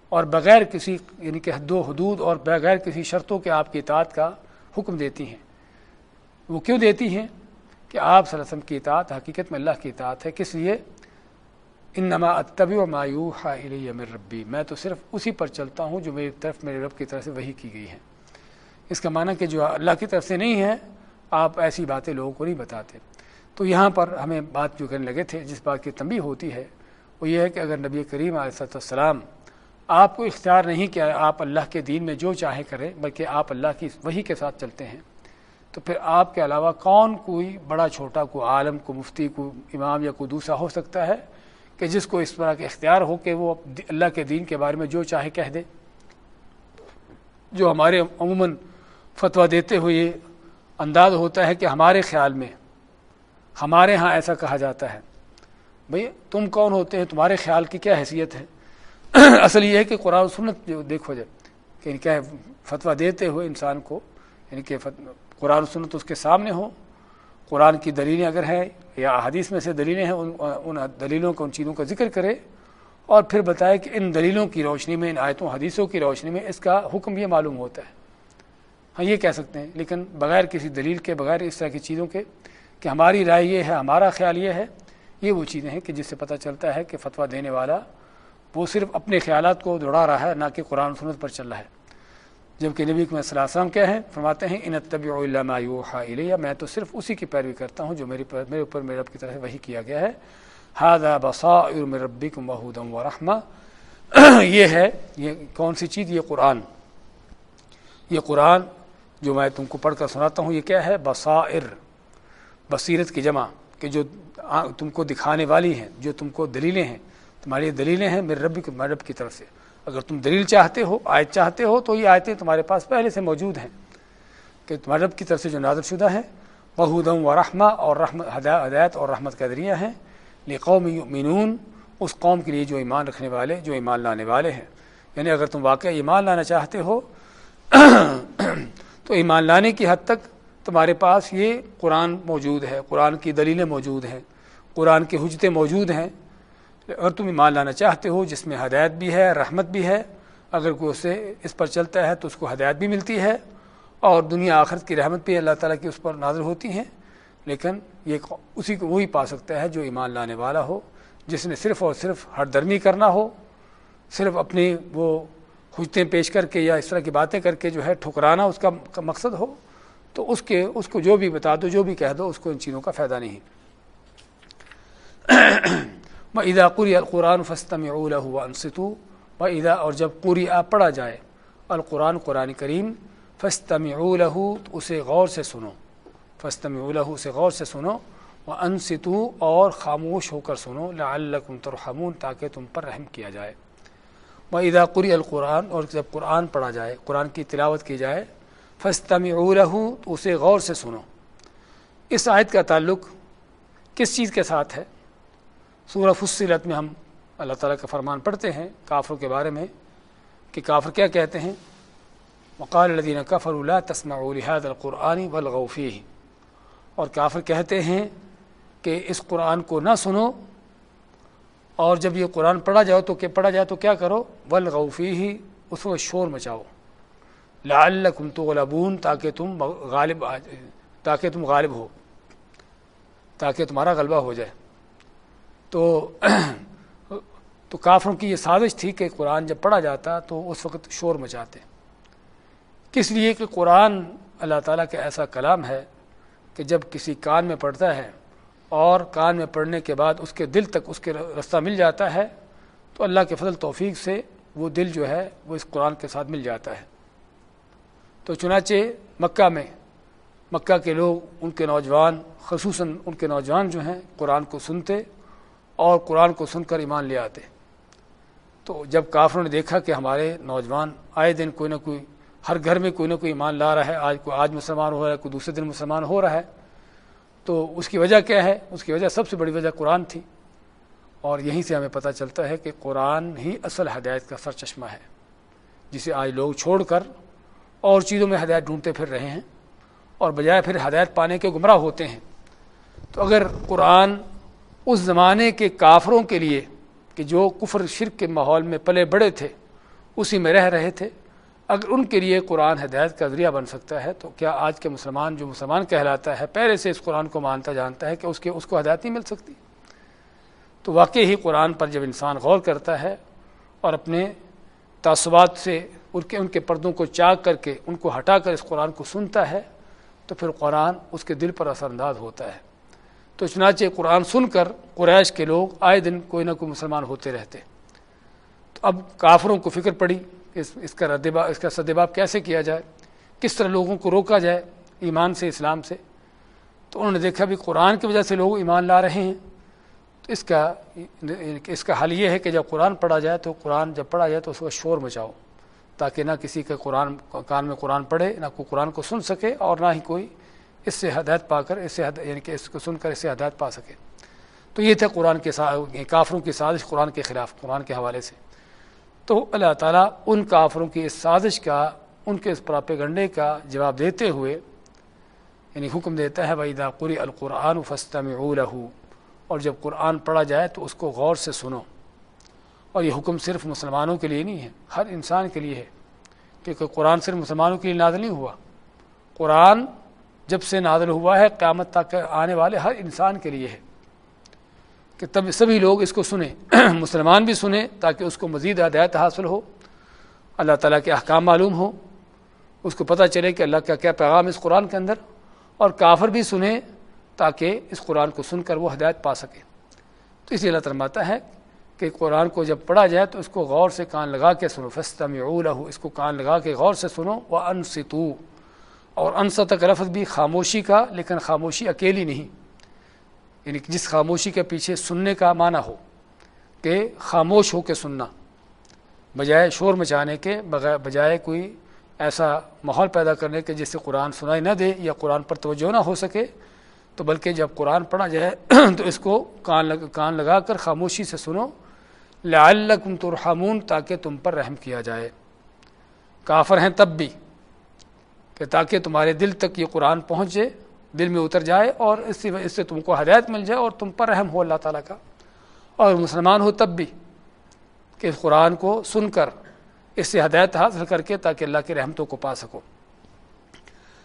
اور بغیر کسی یعنی کہ حد و حدود اور بغیر کسی شرطوں کے آپ کی اطاعت کا حکم دیتی ہیں۔ وہ کیوں دیتی ہیں؟ کہ آپ صلی اللہ علیہ وسلم کی اطاعت حقیقت میں اللہ کی اطاعت ہے، کس لیے؟ ان نما اتبی و مایو مر ربی، میں تو صرف اسی پر چلتا ہوں جو میری طرف، میرے رب کی طرف سے وہی کی گئی ہے۔ اس کا معنی کہ جو اللہ کی طرف سے نہیں ہے، آپ ایسی باتیں لوگوں کو نہیں بتاتے۔ تو یہاں پر ہمیں بات جو کرنے لگے تھے، جس بات کی تنبیہ ہوتی ہے، وہ یہ ہے کہ اگر نبی کریم علیہ السلام آپ کو اختیار نہیں کیا آپ اللہ کے دین میں جو چاہے کریں، بلکہ آپ اللہ کی وہی کے ساتھ چلتے ہیں۔ تو پھر آپ کے علاوہ کون کوئی بڑا چھوٹا کوئی عالم کو مفتی کو امام یا کوئی دوسرا ہو سکتا ہے کہ جس کو اس طرح کے اختیار ہو کہ وہ اللہ کے دین کے بارے میں جو چاہے کہہ دے؟ جو ہمارے عموماً فتویٰ دیتے ہوئے انداز ہوتا ہے کہ ہمارے خیال میں، ہمارے ہاں ایسا کہا جاتا ہے۔ بھئی، تم کون ہوتے ہیں؟ تمہارے خیال کی کیا حیثیت ہے؟ اصل یہ ہے کہ قرآن سنت جو دیکھو جائے کہ کیا فتویٰ دیتے ہوئے انسان کو یعنی کہ قرآن سنت اس کے سامنے ہو۔ قرآن کی دلیلیں اگر ہیں یا حدیث میں سے دلیلیں ہیں، ان ان دلیلوں کو ان چیزوں کا ذکر کرے اور پھر بتائے کہ ان دلیلوں کی روشنی میں، ان آیتوں، حدیثوں کی روشنی میں اس کا حکم یہ معلوم ہوتا ہے۔ ہاں یہ کہہ سکتے ہیں، لیکن بغیر کسی دلیل کے، بغیر اس طرح کی چیزوں کے کہ ہماری رائے یہ ہے، ہمارا خیال یہ ہے، یہ وہ چیزیں ہیں کہ جس سے پتہ چلتا ہے کہ فتویٰ دینے والا وہ صرف اپنے خیالات کو دوڑا رہا ہے، نہ کہ قرآن سنت پر چل رہا ہے۔ جبکہ نبی صلی اللہ علیہ وسلم کیا ہیں، فرماتے ہیں، ان طبی علامہ علیہ میں تو صرف اسی کی پیروی کرتا ہوں جو میری میرے اوپر، میرے رب کی طرف وہی کیا گیا ہے۔ ہاضا بسا ربی کو محدم و رحمہ۔ یہ ہے، یہ کون سی چیز؟ یہ قرآن۔ یہ قرآن جو میں تم کو پڑھ کر سناتا ہوں، یہ کیا ہے؟ بصائر، بصیرت کی جمع، کہ جو تم کو دکھانے والی ہیں، جو تم کو دلیلیں ہیں۔ تمہاری دلیلیں ہیں، میرے رب میرے رب کی طرف سے۔ اگر تم دلیل چاہتے ہو، آیت چاہتے ہو، تو یہ آیتیں تمہارے پاس پہلے سے موجود ہیں کہ تمہارے رب کی طرف سے جو نازل شدہ ہیں۔ بہودم و رحمہ اور رحمت ہدایت اور رحمت کا ذریعہ ہیں۔ قوم مینون اس قوم کے لیے جو ایمان رکھنے والے، جو ایمان لانے والے ہیں۔ یعنی اگر تم واقعہ ایمان لانا چاہتے ہو، تو ایمان لانے کی حد تک تمہارے پاس یہ قرآن موجود ہے، قرآن کی دلیلیں موجود ہیں۔ قرآن کی حجتیں موجود ہیں۔ اگر تم ایمان لانا چاہتے ہو، جس میں ہدایت بھی ہے، رحمت بھی ہے، اگر کوئی اسے اس پر چلتا ہے تو اس کو ہدایت بھی ملتی ہے، اور دنیا آخرت کی رحمت بھی اللہ تعالیٰ کی اس پر نازل ہوتی ہیں۔ لیکن یہ اسی کو وہی پا سکتا ہے جو ایمان لانے والا ہو، جس نے صرف اور صرف ہر درمی کرنا ہو، صرف اپنی وہ حجتیں پیش کر کے یا اس طرح کی باتیں کر کے جو ہے ٹھکرانا اس کا مقصد ہو، تو اس کے، اس کو جو بھی بتا دو، جو بھی کہہ دو، اس کو ان چیزوں کا فائدہ نہیں۔ میں ادا قری القرآن فستم اولا ہوا انستو و ادا اور جب قوری آ پڑھا جائے القرآن قرآن کریم فستم اول اسے غور سے سنو فستم اولہ سے غور سے سنو و انستو اور خاموش ہو کر سنو لعلکم ترحمون تاکہ تم پر رحم کیا جائے و ادا قری القرآن اور جب قرآن پڑھا جائے قرآن کی تلاوت کی جائے فستم اولہ تو اسے غور سے سنو اس آیت کا تعلق کس چیز کے ساتھ ہے سورہ فصلت میں ہم اللہ تعالیٰ کا فرمان پڑھتے ہیں کافروں کے بارے میں کہ کافر کیا کہتے ہیں؟ وقال الدین کفر اللہ تسمع لهذا القرآن والغوفی اور کافر کہتے ہیں کہ اس قرآن کو نہ سنو اور جب یہ قرآن پڑھا جاؤ تو کہ پڑھا جائے تو کیا کرو؟ والغوفی ہی اس کو شور مچاؤ۔ لعلکم تغلبون، تاکہ تم غالب تاکہ تم غالب ہو، تاکہ تمہارا غلبہ ہو جائے۔ تو تو کافروں کی یہ سازش تھی کہ قرآن جب پڑھا جاتا تو اس وقت شور مچاتے کس لیے کہ قرآن اللہ تعالیٰ کا ایسا کلام ہے کہ جب کسی کان میں پڑھتا ہے اور کان میں پڑھنے کے بعد اس کے دل تک اس کے رستہ مل جاتا ہے تو اللہ کے فضل توفیق سے وہ دل جو ہے وہ اس قرآن کے ساتھ مل جاتا ہے۔ تو چنانچہ مکہ میں، مکہ کے لوگ، ان کے نوجوان، خصوصاً ان کے نوجوان جو ہیں، قرآن کو سنتے اور قرآن کو سن کر ایمان لے آتے۔ تو جب کافروں نے دیکھا کہ ہمارے نوجوان آئے دن کوئی نہ کوئی، ہر گھر میں کوئی نہ کوئی ایمان لا رہا ہے، آج کوئی آج مسلمان ہو رہا ہے، کوئی دوسرے دن مسلمان ہو رہا ہے، تو اس کی وجہ کیا ہے؟ اس کی وجہ سب سے بڑی وجہ قرآن تھی۔ اور یہیں سے ہمیں پتہ چلتا ہے کہ قرآن ہی اصل ہدایت کا سر چشمہ ہے، جسے آج لوگ چھوڑ کر اور چیزوں میں ہدایت ڈھونڈتے پھر رہے ہیں اور بجائے پھر ہدایت پانے کے گمراہ ہوتے ہیں۔ تو اگر قرآن اس زمانے کے کافروں کے لیے کہ جو کفر شرک کے ماحول میں پلے بڑے تھے، اسی میں رہ رہے تھے۔ اگر ان کے لیے قرآن ہدایت کا ذریعہ بن سکتا ہے تو کیا آج کے مسلمان جو مسلمان کہلاتا ہے، پہلے سے اس قرآن کو مانتا جانتا ہے کہ اس کے، اس کو ہدایت نہیں مل سکتی؟ تو واقعی ہی قرآن پر جب انسان غور کرتا ہے اور اپنے تعصبات سے ان کے ان کے پردوں کو چاک کر کے ان کو ہٹا کر اس قرآن کو سنتا ہے، تو پھر قرآن اس کے دل پر اثر انداز ہوتا ہے۔ تو چنانچہ قرآن سن کر قریش کے لوگ آئے دن کوئی نہ کوئی مسلمان ہوتے رہتے۔ تو اب کافروں کو فکر پڑی اس اس کا ردبا اس کا سدباب کیسے کیا جائے؟ کس طرح لوگوں کو روکا جائے ایمان سے، اسلام سے؟ تو انہوں نے دیکھا بھی قرآن کی وجہ سے لوگ ایمان لا رہے ہیں۔ تو اس کا اس کا حل یہ ہے کہ جب قرآن پڑھا جائے تو قرآن جب پڑھا جائے تو اس کا شور مچاؤ، تاکہ نہ کسی کا قرآن کان میں قرآن پڑھے، نہ کوئی قرآن کو سن سکے اور نہ ہی کوئی اس سے ہدایت پا کر، اس سے یعنی کہ اس کو سن کر اس سے ہدایت پا سکے۔ تو یہ تھا قرآن کے یعنی کافروں کی سازش، قرآن کے خلاف، قرآن کے حوالے سے۔ تو اللہ تعالیٰ ان کافروں کی اس سازش کا، ان کے اس پراپے گنڈے کا جواب دیتے ہوئے یعنی حکم دیتا ہے بھائی دا قری القرآن فستم اور جب قرآن پڑھا جائے تو اس کو غور سے سنو۔ اور یہ حکم صرف مسلمانوں کے لیے نہیں ہے، ہر انسان کے لیے ہے۔ کیونکہ قرآن صرف مسلمانوں کے لیے نازل نہیں ہوا۔ قرآن جب سے نازل ہوا ہے، قیامت تک آنے والے ہر انسان کے لیے ہے۔ کہ تب سبھی لوگ اس کو سنیں، مسلمان بھی سنیں تاکہ اس کو مزید ہدایت حاصل ہو۔ اللہ تعالیٰ کے احکام معلوم ہو اس کو پتہ چلے کہ اللہ کا کیا پیغام اس قرآن کے اندر۔ اور کافر بھی سنیں تاکہ اس قرآن کو سن کر وہ ہدایت پا سکے۔ تو اسی اللہ تعالیٰ ہے کہ قرآن کو جب پڑھا جائے تو اس کو غور سے کان لگا کے سنو۔ فستا میں اس کو کان لگا کے غور سے سنو۔ وہ انستو اور انست تک لفظ بھی خاموشی کا، لیکن خاموشی اکیلی نہیں۔ یعنی جس خاموشی کے پیچھے سننے کا معنی ہو، کہ خاموش ہو کے سننا، بجائے شور مچانے کے بجائے کوئی ایسا ماحول پیدا کرنے کے جس سے قرآن سنائی نہ دے یا قرآن پر توجہ نہ ہو سکے، تو بلکہ جب قرآن پڑھا جائے، تو اس کو کان لگ کان لگا کر خاموشی سے سنو۔ لعلکم ترحمون، تاکہ تم پر رحم کیا جائے۔ کافر ہیں تب بھی۔ کہ تاکہ تمہارے دل تک یہ قرآن پہنچے، دل میں اتر جائے اور اس سے اس سے تم کو ہدایت مل جائے اور تم پر رحم ہو اللہ تعالیٰ کا۔ اور مسلمان ہو تب بھی کہ اس قرآن کو سن کر، اس سے ہدایت حاصل کر کے تاکہ اللہ کی رحمتوں کو پا سکو۔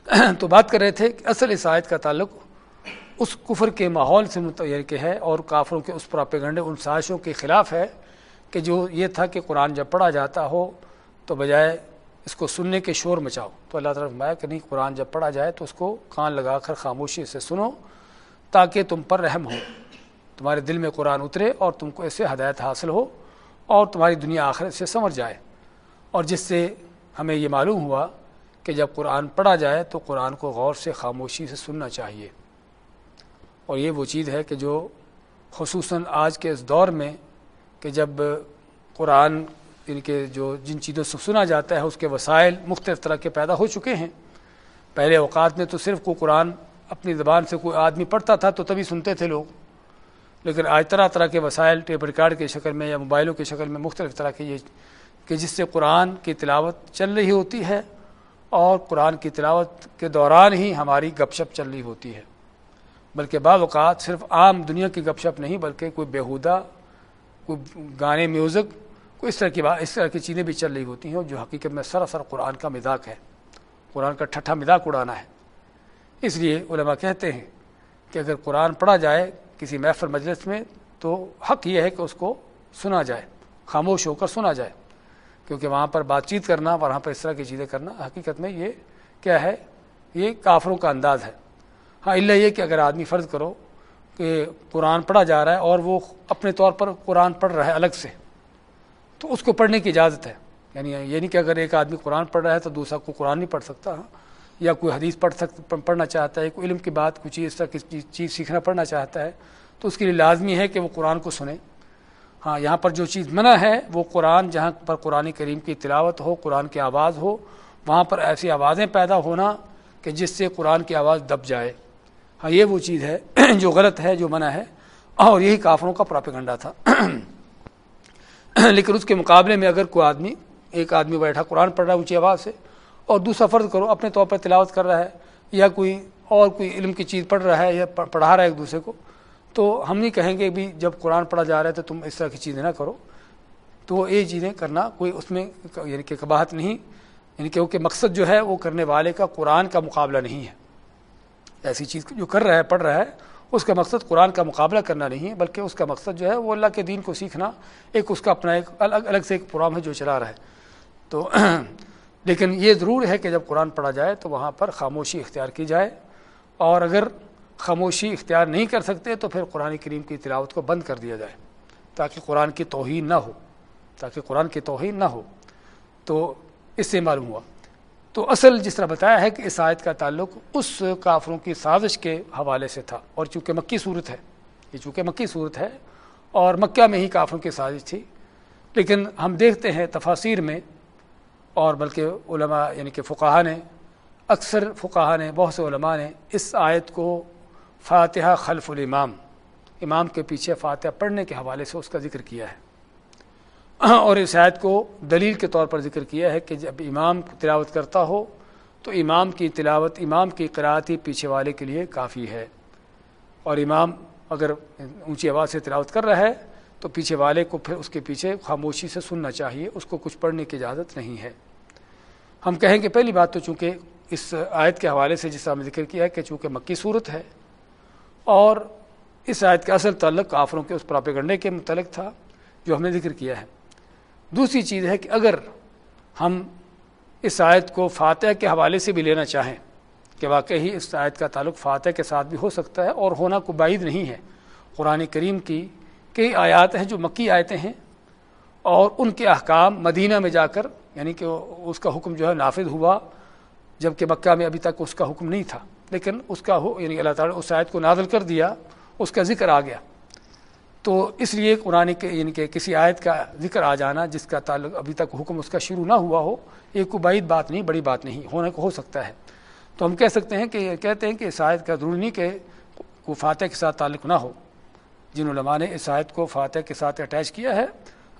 تو بات کر رہے تھے کہ اصل اس آیت کا تعلق اس کفر کے ماحول سے متعر کے ہے اور کافروں کے اس پراپیگنڈے ان سازشوں کے خلاف ہے کہ جو یہ تھا کہ قرآن جب پڑھا جاتا ہو تو بجائے اس کو سننے کے شور مچاؤ۔ تو اللہ تعالیٰ فرمایا کہ نہیں، قرآن جب پڑھا جائے تو اس کو کان لگا کر خاموشی سے سنو تاکہ تم پر رحم ہو۔ تمہارے دل میں قرآن اترے اور تم کو ایسے ہدایت حاصل ہو اور تمہاری دنیا آخر سے سمجھ جائے۔ اور جس سے ہمیں یہ معلوم ہوا کہ جب قرآن پڑھا جائے تو قرآن کو غور سے خاموشی سے سننا چاہیے۔ اور یہ وہ چیز ہے کہ جو خصوصاً آج کے اس دور میں کہ جب قرآن ان کے جو جن چیزوں سے سنا جاتا ہے، اس کے وسائل مختلف طرح کے پیدا ہو چکے ہیں۔ پہلے اوقات میں تو صرف کوئی قرآن اپنی زبان سے کوئی آدمی پڑھتا تھا تو تبھی سنتے تھے لوگ۔ لیکن آج طرح طرح کے وسائل ٹیپ ریکارڈ کی شکل میں یا موبائلوں کی شکل میں مختلف طرح کے یہ کہ جس سے قرآن کی تلاوت چل رہی ہوتی ہے اور قرآن کی تلاوت کے دوران ہی ہماری گپ شپ چل رہی ہوتی ہے۔ بلکہ بعض اوقات صرف عام دنیا کی گپ شپ نہیں، بلکہ کوئی بیہودہ، کوئی گانے میوزک کوئی اس طرح کی بات اس طرح کی چیزیں بھی چل رہی ہوتی ہیں جو حقیقت میں سراسر قرآن کا مذاق ہے۔ قرآن کا ٹھٹھا مذاق اڑانا ہے۔ اس لیے علماء کہتے ہیں کہ اگر قرآن پڑھا جائے کسی محفل مجلس میں تو حق یہ ہے کہ اس کو سنا جائے، خاموش ہو کر سنا جائے۔ کیونکہ وہاں پر بات چیت کرنا وہاں پر اس طرح کی چیزیں کرنا حقیقت میں یہ کیا ہے؟ یہ کافروں کا انداز ہے۔ ہاں اللہ یہ کہ اگر آدمی فرض کرو کہ قرآن پڑھا جا رہا ہے اور وہ اپنے طور پر قرآن پڑھ رہا ہے الگ سے۔ تو اس کو پڑھنے کی اجازت ہے۔ یعنی یہ نہیں کہ اگر ایک آدمی قرآن پڑھ رہا ہے تو دوسرا کو قرآن نہیں پڑھ سکتا ہاں۔ یا کوئی حدیث پڑھ سک پڑھنا چاہتا ہے، کوئی علم کی بات، کوئی چیز اس طرح چیز سیکھنا پڑھنا چاہتا ہے، تو اس کے لیے لازمی ہے کہ وہ قرآن کو سنے ہاں یہاں پر جو چیز منع ہے، وہ قرآن، جہاں پر قرآن کریم کی تلاوت ہو، قرآن کی آواز ہو، وہاں پر ایسی آوازیں پیدا ہونا کہ جس سے قرآن کی آواز دب جائے۔ ہاں یہ وہ چیز ہے جو غلط ہے، جو منع ہے۔ اور یہی کافروں کا پراپیگنڈا تھا۔ لیکن اس کے مقابلے میں اگر کوئی آدمی، ایک آدمی بیٹھا، قرآن پڑھ رہا ہے، اونچی آواز سے، اور دوسرا فرض کرو، اپنے طور پر تلاوت کر رہا ہے، یا کوئی اور کوئی علم کی چیز پڑھ رہا ہے، یا پڑھا رہا ہے ایک دوسرے کو، تو ہم نہیں کہیں گے بھی جب قرآن پڑھا جا رہا ہے تو تم اس طرح کی چیزیں نہ کرو۔ تو یہ چیزیں کرنا کوئی اس میں یعنی کہ کباہت نہیں یعنی کیونکہ مقصد جو ہے وہ کرنے والے کا قرآن کا مقابلہ نہیں ہے۔ ایسی چیز جو کر رہا ہے، پڑھ رہا ہے اس کا مقصد قرآن کا مقابلہ کرنا نہیں ہے بلکہ اس کا مقصد جو ہے وہ اللہ کے دین کو سیکھنا، ایک اس کا اپنا ایک الگ الگ سے ایک پروگرام ہے جو چلا رہا ہے۔ تو لیکن یہ ضرور ہے کہ جب قرآن پڑھا جائے تو وہاں پر خاموشی اختیار کی جائے۔ اور اگر خاموشی اختیار نہیں کر سکتے تو پھر قرآن کریم کی تلاوت کو بند کر دیا جائے، تاکہ قرآن کی توہین نہ ہو، تاکہ قرآن کی توہین نہ ہو۔ تو اس سے معلوم ہوا۔ تو اصل جس طرح بتایا ہے کہ اس آیت کا تعلق اس کافروں کی سازش کے حوالے سے تھا اور چونکہ مکی صورت ہے، یہ چونکہ مکی صورت ہے اور مکہ میں ہی کافروں کی سازش تھی۔ لیکن ہم دیکھتے ہیں تفاصیر میں اور بلکہ علماء یعنی کہ فقہ نے، اکثر فقہ نے، بہت سے علماء نے اس آیت کو فاتحہ خلف الامام، امام کے پیچھے فاتحہ پڑھنے کے حوالے سے اس کا ذکر کیا ہے۔ ہاں، اور اس آیت کو دلیل کے طور پر ذکر کیا ہے کہ جب امام تلاوت کرتا ہو تو امام کی تلاوت، امام کی قرآتی پیچھے والے کے لیے کافی ہے۔ اور امام اگر اونچی آواز سے تلاوت کر رہا ہے تو پیچھے والے کو پھر اس کے پیچھے خاموشی سے سننا چاہیے، اس کو کچھ پڑھنے کی اجازت نہیں ہے۔ ہم کہیں گے پہلی بات تو چونکہ اس آیت کے حوالے سے جس طرح ہم ذکر کیا ہے کہ چونکہ مکی صورت ہے، اور اس آیت کا اصل تعلق کافروں کے اس پراپیگنڈے کے متعلق تھا جو ہم نے ذکر کیا ہے۔ دوسری چیز ہے کہ اگر ہم اس آیت کو فاتح کے حوالے سے بھی لینا چاہیں کہ واقعی اس آیت کا تعلق فاتح کے ساتھ بھی ہو سکتا ہے اور ہونا کو بعید نہیں ہے۔ قرآن کریم کی کئی آیات ہیں جو مکی آیتیں ہیں اور ان کے احکام مدینہ میں جا کر یعنی کہ اس کا حکم جو ہے نافذ ہوا جبکہ مکہ میں ابھی تک اس کا حکم نہیں تھا۔ لیکن اس کا ہو یعنی اللہ تعالیٰ نے اس آیت کو نازل کر دیا، اس کا ذکر آ گیا۔ تو اس لیے قرآن کے یعنی کہ کسی آیت کا ذکر آ جانا جس کا تعلق ابھی تک حکم اس کا شروع نہ ہوا ہو ایک کو بعید بات نہیں، بڑی بات نہیں، ہونے کو ہو سکتا ہے۔ تو ہم کہہ سکتے ہیں کہ کہتے ہیں کہ اس آیت کا ضروری نہیں کہ کو فاتح کے ساتھ تعلق نہ ہو۔ جن علماء نے اس آیت کو فاتح کے ساتھ اٹیچ کیا ہے،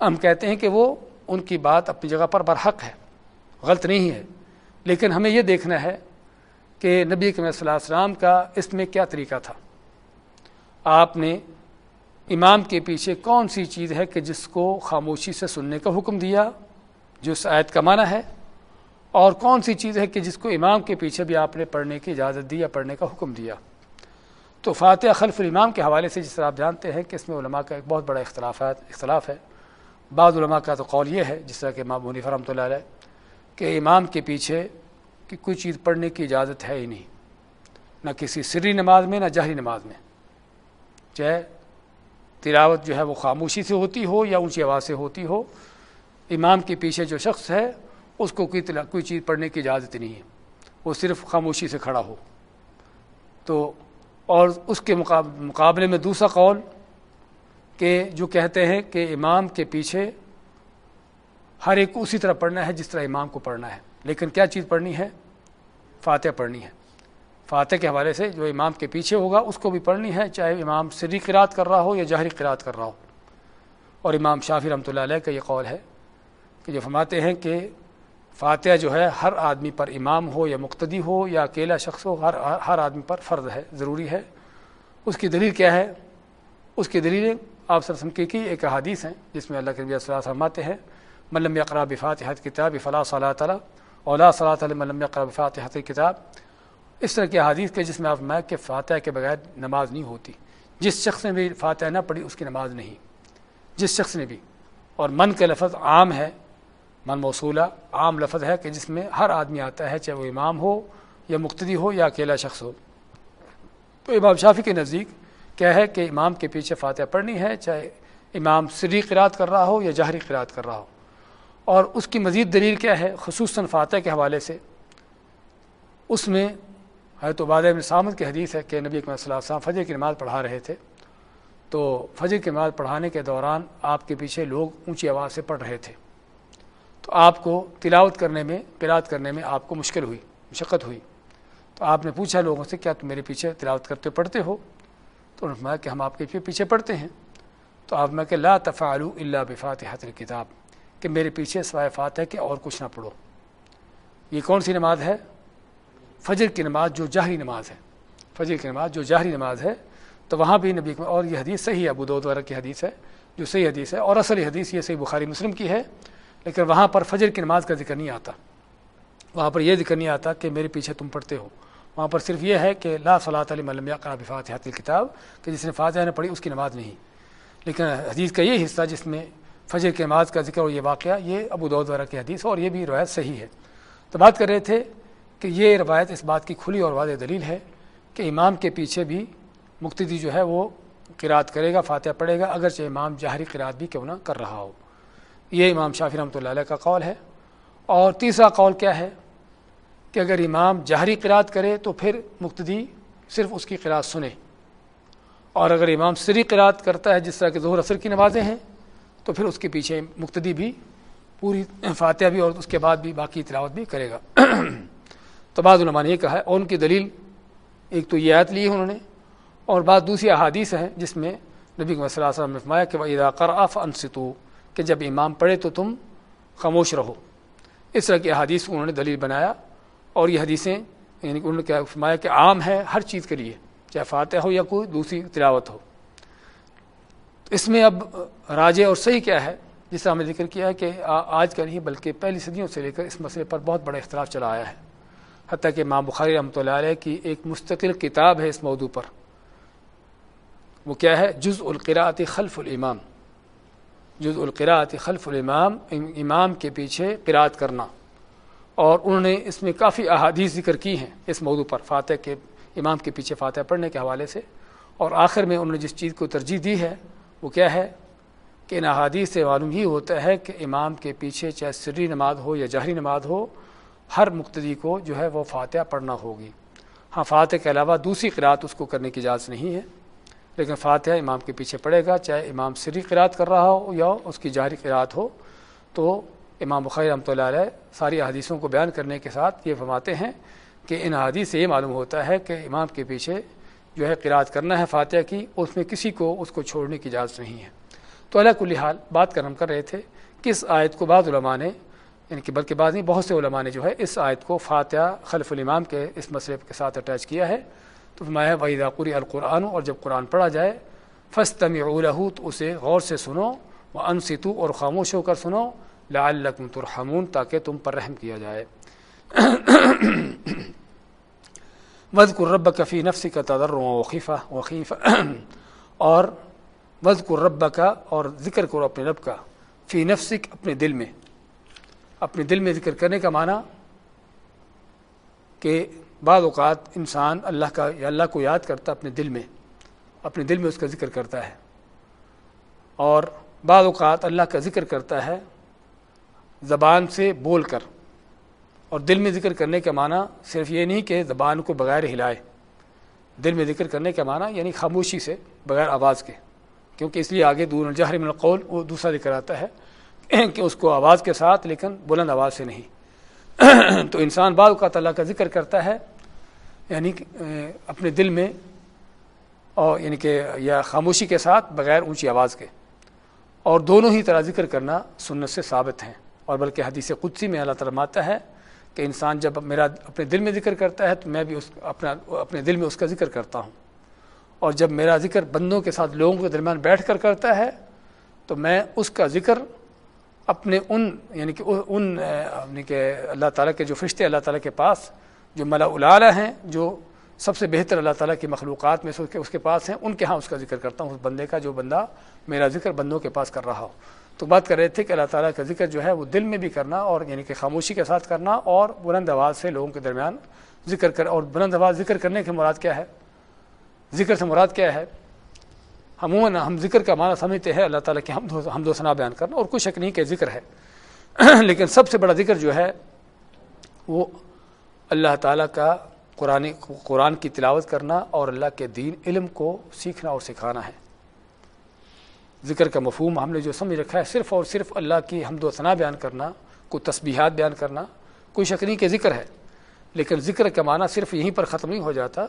ہم کہتے ہیں کہ وہ ان کی بات اپنی جگہ پر برحق ہے، غلط نہیں ہے۔ لیکن ہمیں یہ دیکھنا ہے کہ نبی صلی اللہ علیہ السلام کا اس میں کیا طریقہ تھا۔ آپ نے امام کے پیچھے کون سی چیز ہے کہ جس کو خاموشی سے سننے کا حکم دیا، جو اس آیت کا معنی ہے؟ اور کون سی چیز ہے کہ جس کو امام کے پیچھے بھی آپ نے پڑھنے کی اجازت دی یا پڑھنے کا حکم دیا؟ تو فاتح خلف الامام کے حوالے سے جس طرح آپ جانتے ہیں کہ اس میں علماء کا ایک بہت بڑا اختلافات، اختلاف ہے۔ بعض علماء کا تو قول یہ ہے، جس طرح کہ امام منیف رحمۃ اللہ علیہ، کہ امام کے پیچھے کہ کوئی چیز پڑھنے کی اجازت ہے ہی نہیں۔ نہ کسی سری نماز میں، نہ جہری نماز میں۔ چاہے تلاوت جو ہے وہ خاموشی سے ہوتی ہو یا اونچی آواز سے ہوتی ہو، امام کے پیچھے جو شخص ہے، اس کو کوئی کوئی چیز پڑھنے کی اجازت نہیں ہے۔ وہ صرف خاموشی سے کھڑا ہو۔ تو، اور اس کے مقابلے میں دوسرا قول کہ جو کہتے ہیں کہ امام کے پیچھے ہر ایک کو اسی طرح پڑھنا ہے جس طرح امام کو پڑھنا ہے۔ لیکن کیا چیز پڑھنی ہے؟ فاتح پڑھنی ہے۔ فاتح کے حوالے سے جو امام کے پیچھے ہوگا، اس کو بھی پڑھنی ہے، چاہے امام سری قرات کر رہا ہو یا جہری قرات کر رہا ہو۔ اور امام شافی رحمۃ اللہ علیہ کا یہ قول ہے کہ جو فرماتے ہیں کہ فاتحہ جو ہے، ہر آدمی پر امام ہو یا مقتدی ہو یا اکیلا شخص ہو، ہر ہر آدمی پر فرض ہے، ضروری ہے۔ اس کی دلیل کیا ہے؟ اس کی دلیل آپ سر سمکی کی ایک حادیث ہیں جس میں اللہ کے نبی صلی اللہ فرماتے ہیں ملم اقرا بفاتحت کتاب فلاں صلاح تعالیٰ اولا صلاح تعالیٰ ملم اقرا بفاتحت کتاب اس طرح کی حادیث کے جس میں آپ میں کہ فاتحہ کے بغیر نماز نہیں ہوتی، جس شخص نے بھی فاتحہ نہ پڑھی اس کی نماز نہیں۔ جس شخص نے بھی۔ اور من کا لفظ عام ہے، من موصولہ، عام لفظ ہے کہ جس میں ہر آدمی آتا ہے، چاہے وہ امام ہو یا مقتدی ہو یا اکیلا شخص ہو۔ تو امام شافی کے نزدیک کیا ہے کہ امام کے پیچھے فاتحہ پڑھنی ہے، چاہے امام سری قرات کر رہا ہو یا جہری قرات کر رہا ہو۔ اور اس کی مزید دلیل کیا ہے، خصوصاً فاتح کے حوالے سے۔ اس میں ہے تو ابن سامد کی حدیث ہے کہ نبی اکمل صلی اللہ علیہ وسلم فجر کی نماز پڑھا رہے تھے۔ تو فجر کی نماز پڑھانے کے دوران آپ کے پیچھے لوگ اونچی آواز سے پڑھ رہے تھے۔ تو آپ کو تلاوت کرنے میں قرات کرنے میں آپ کو مشکل ہوئی، مشقت ہوئی۔ تو آپ نے پوچھا لوگوں سے، کیا تم میرے پیچھے تلاوت کرتے پڑھتے ہو؟ تو انہوں نے کہ ہم آپ کے پیچھے پڑھتے ہیں۔ تو آپ میں کہ لا تفعلوا الا بفاتحۃ الکتاب کہ میرے پیچھے سوائے فاتح کہ اور کچھ نہ پڑھو۔ یہ کون سی نماز ہے؟ فجر کی نماز جو جاہری نماز ہے، فجر کی نماز جو جاہری نماز ہے، تو وہاں بھی نبی اور یہ حدیث صحیح ہے، ابو دودورہ کی حدیث ہے، جو صحیح حدیث ہے، اور اصل حدیث یہ صحیح بخاری مسلم کی ہے، لیکن وہاں پر فجر کی نماز کا ذکر نہیں آتا۔ وہاں پر یہ ذکر نہیں آتا کہ میرے پیچھے تم پڑھتے ہو۔ وہاں پر صرف یہ ہے کہ لا صلاۃ علیہ ملمیہ کا فاتحت کتاب کہ جس نے فاتحہ نے پڑھی اس کی نماز نہیں۔ لیکن حدیث کا یہ حصہ جس میں فجر کی نماز کا ذکر اور یہ واقعہ، یہ ابو دود وغیرہ کی حدیث اور یہ بھی روایت صحیح ہے۔ تو بات کر رہے تھے کہ یہ روایت اس بات کی کھلی اور واضح دلیل ہے کہ امام کے پیچھے بھی مقتدی جو ہے وہ قرات کرے گا، فاتحہ پڑھے گا، اگرچہ امام جاہری قرات بھی کیوں نہ کر رہا ہو۔ یہ امام شافی رحمۃ اللہ علیہ کا قول ہے۔ اور تیسرا قول کیا ہے؟ کہ اگر امام جہری قرات کرے تو پھر مقتدی صرف اس کی قرات سنے۔ اور اگر امام سری قرات کرتا ہے جس طرح کہ ظہر اثر کی نمازیں ہیں، تو پھر اس کے پیچھے مقتدی بھی پوری فاتحہ بھی اور اس کے بعد بھی باقی تلاوت بھی کرے گا۔ تو بعض علماء نے یہ کہا ہے، اور ان کی دلیل، ایک تو یہ آیت لی ہے انہوں نے، اور بعض دوسری احادیث ہیں جس میں نبی صلی اللہ علیہ وسلم نے فرمایا کہ وہ اداکر آف انستو کہ جب امام پڑھے تو تم خاموش رہو۔ اس طرح کی احادیث کو انہوں نے دلیل بنایا، اور یہ حدیثیں یعنی کہ انہوں نے کیا فرمایا کہ عام ہے ہر چیز کے لیے، چاہے فاتح ہو یا کوئی دوسری تلاوت ہو۔ اس میں اب راجے اور صحیح کیا ہے؟ جس طرح ہم نے ذکر کیا ہے کہ آج کا نہیں، بلکہ پہلی صدیوں سے لے کر اس مسئلے پر بہت بڑا اختلاف چلا آیا ہے۔ حتیٰ کہ ماں بخاری رحمۃ اللہ علیہ کی ایک مستقل کتاب ہے اس موضوع پر۔ وہ کیا ہے؟ جز القراۃ خلف الامام۔ جز القراۃ خلف الامام، امام کے پیچھے قرات کرنا۔ اور انہوں نے اس میں کافی احادیث ذکر کی ہیں اس موضوع پر فاتح کے، امام کے پیچھے فاتح پڑھنے کے حوالے سے۔ اور آخر میں انہوں نے جس چیز کو ترجیح دی ہے، وہ کیا ہے؟ کہ ان احادیث سے معلوم ہی ہوتا ہے کہ امام کے پیچھے چاہے سری نماز ہو یا جہری نماز ہو ہر مقتدی کو جو ہے وہ فاتحہ پڑھنا ہوگی۔ ہاں فاتح کے علاوہ دوسری قرآت اس کو کرنے کی اجازت نہیں ہے، لیکن فاتحہ امام کے پیچھے پڑے گا، چاہے امام سری قرآت کر رہا ہو یا اس کی جہری قرآت ہو۔ تو امام بخیر رحمۃ اللہ علیہ ساری حدیثوں کو بیان کرنے کے ساتھ یہ فرماتے ہیں کہ ان حدیث سے یہ معلوم ہوتا ہے کہ امام کے پیچھے جو ہے قرآت کرنا ہے فاتحہ کی، اس میں کسی کو اس کو چھوڑنے کی اجازت نہیں ہے۔ تو اللہ کل حال بات کر ہم کر رہے تھے، کس آیت کو بعض علماء نے یعنی کہ بلکہ بعض نہیں، بہت سے علماء نے جو ہے اس آیت کو فاتحہ خلف الامام کے اس مسئلے کے ساتھ اٹیچ کیا ہے۔ تو فرمایا وحید قری القرآن، اور جب قرآن پڑھا جائے فسط تو اسے غور سے سنو وہ انستو اور خاموش ہو کر سنو لعلکم ترحمون، تاکہ تم پر رحم کیا جائے۔ وز رب کفی نفسی کا تدر وقیفہ وقیفہ اور وز رب کا اور ذکر کرو اپنے رب کا فی نفسک اپنے دل میں۔ اپنے دل میں ذکر کرنے کا معنی کہ بعض اوقات انسان اللہ کا یا اللہ کو یاد کرتا اپنے دل میں، اپنے دل میں اس کا ذکر کرتا ہے۔ اور بعض اوقات اللہ کا ذکر کرتا ہے زبان سے بول کر، اور دل میں ذکر کرنے کا معنی صرف یہ نہیں کہ زبان کو بغیر ہلائے، دل میں ذکر کرنے کا معنی یعنی خاموشی سے بغیر آواز کے، کیونکہ اس لیے آگے دور الجہر من القول وہ دوسرا ذکر آتا ہے۔ کہ اس کو آواز کے ساتھ، لیکن بلند آواز سے نہیں۔ تو انسان بعض اوقات اللہ کا ذکر کرتا ہے یعنی اپنے دل میں، اور یعنی کہ، یا خاموشی کے ساتھ بغیر اونچی آواز کے۔ اور دونوں ہی طرح ذکر کرنا سنت سے ثابت ہیں۔ اور بلکہ حدیث قدسی میں اللہ تعالیٰ ماتا ہے کہ انسان جب میرا اپنے دل میں ذکر کرتا ہے تو میں بھی اس، اپنا، اپنے دل میں اس کا ذکر کرتا ہوں۔ اور جب میرا ذکر بندوں کے ساتھ، لوگوں کے درمیان بیٹھ کر کرتا ہے تو میں اس کا ذکر اپنے ان یعنی کہ ان یعنی کہ اللہ تعالیٰ کے جو فرشتے، اللہ تعالیٰ کے پاس جو ملا الالا ہیں، جو سب سے بہتر اللہ تعالیٰ کی مخلوقات میں سے اس کے پاس ہیں، ان کے ہاں اس کا ذکر کرتا ہوں، اس بندے کا جو بندہ میرا ذکر بندوں کے پاس کر رہا ہو۔ تو بات کر رہے تھے کہ اللہ تعالیٰ کا ذکر جو ہے وہ دل میں بھی کرنا اور یعنی کہ خاموشی کے ساتھ کرنا اور بلند آواز سے لوگوں کے درمیان ذکر کر، اور بلند آواز ذکر کرنے کی مراد کیا ہے؟ ذکر سے مراد کیا ہے؟ عموماً ہم ذکر کا معنی سمجھتے ہیں، اللہ تعالیٰ کے ہم دو ثنا بیان کرنا، اور کوئی شک نہیں کہ ذکر ہے۔ لیکن سب سے بڑا ذکر جو ہے، وہ اللہ تعالیٰ کا قرآن قرآن کی تلاوت کرنا اور اللہ کے دین علم کو سیکھنا اور سکھانا ہے۔ ذکر کا مفہوم ہم نے جو سمجھ رکھا ہے، صرف اور صرف اللہ کی حمد و ثنا بیان کرنا، کوئی تسبیحات بیان کرنا، کوئی شک نہیں کہ ذکر ہے۔ لیکن ذکر کا معنی صرف یہیں پر ختم نہیں ہو جاتا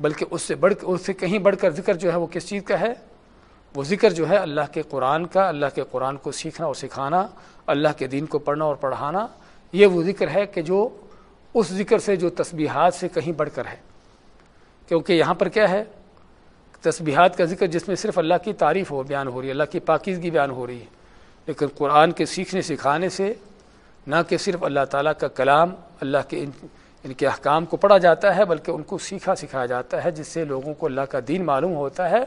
بلکہ اس سے بڑھ اس سے کہیں بڑھ کر ذکر جو ہے وہ کس چیز کا ہے؟ وہ ذکر جو ہے اللہ کے قرآن کا، اللہ کے قرآن کو سیکھنا اور سکھانا، اللہ کے دین کو پڑھنا اور پڑھانا، یہ وہ ذکر ہے کہ جو اس ذکر سے جو تسبیحات سے کہیں بڑھ کر ہے۔ کیونکہ یہاں پر کیا ہے؟ تسبیحات کا ذکر جس میں صرف اللہ کی تعریف ہو، بیان ہو رہی ہے، اللہ کی پاکیزگی بیان ہو رہی ہے۔ لیکن قرآن کے سیکھنے، سکھانے سے نہ کہ صرف اللہ تعالیٰ کا کلام، اللہ کے ان کے احکام کو پڑھا جاتا ہے، بلکہ ان کو سیکھا سکھایا جاتا ہے، جس سے لوگوں کو اللہ کا دین معلوم ہوتا ہے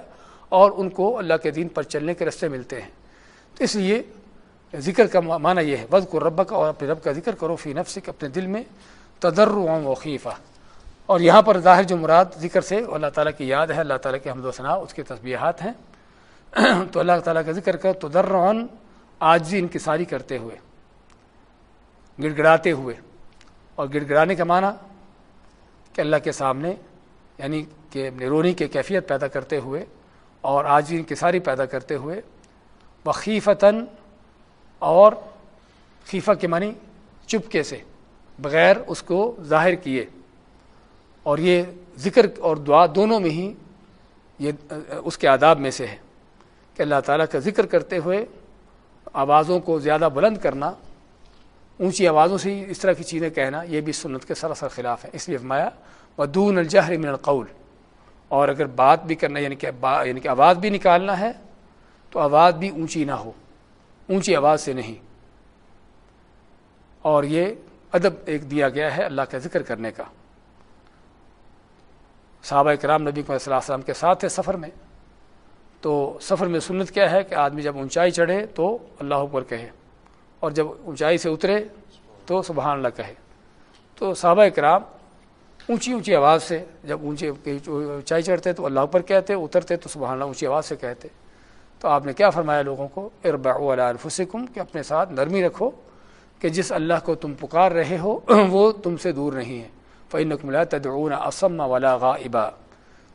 اور ان کو اللہ کے دین پر چلنے کے رستے ملتے ہیں۔ تو اس لیے ذکر کا معنی یہ ہے وز کو رب کا اور اپنے رب کا ذکر کرو فی نفسک، اپنے دل میں تدر و خیفہ۔ اور یہاں پر ظاہر جو مراد ذکر سے اللہ تعالیٰ کی یاد ہے، اللہ تعالیٰ کی حمد و ثناء، اس کے تصبیحات ہیں۔ تو اللہ تعالیٰ کا ذکر کر تو درعن انکساری کرتے ہوئے گڑ گڑاتے ہوئے۔ اور گڑ گڑانے کا معنی کہ اللہ کے سامنے یعنی کہ رونی کے کیفیت پیدا کرتے ہوئے اور آجی انکساری پیدا کرتے ہوئے بخیفتاً اور خیفہ کے معنی چپکے سے، بغیر اس کو ظاہر کیے۔ اور یہ ذکر اور دعا دونوں میں ہی یہ، اس کے آداب میں سے ہے کہ اللہ تعالیٰ کا ذکر کرتے ہوئے آوازوں کو زیادہ بلند کرنا اونچی آوازوں سے اس طرح کی چیزیں کہنا، یہ بھی سنت کے سراسر خلاف ہے۔ اس لیے فرمایا، ودون الجہر من القول اور اگر بات بھی کرنا یعنی کہ یعنی کہ آواز بھی نکالنا ہے، تو آواز بھی اونچی نہ ہو۔ اونچی آواز سے نہیں۔ اور یہ ادب ایک دیا گیا ہے اللہ کا ذکر کرنے کا۔ صحابہ کرام نبی کو علیہ السلام کے ساتھ تھے سفر میں۔ تو سفر میں سنت کیا ہے کہ آدمی جب اونچائی چڑھے تو اللہ اکبر کہے۔ اور جب اونچائی سے اترے تو سبحان اللہ کہے۔ تو صحابہ کرام اونچی اونچی آواز سے جب اونچی اونچائی چڑھتے تو اللہ پر کہتے، اترتے تو سبحان اللہ اونچی آواز سے کہتے۔ تو آپ نے کیا فرمایا لوگوں کو؟ اربا انفسکم، کہ اپنے ساتھ نرمی رکھو کہ جس اللہ کو تم پکار رہے ہو وہ تم سے دور نہیں ہے۔ فعین تدعون اسم ولا غائبا۔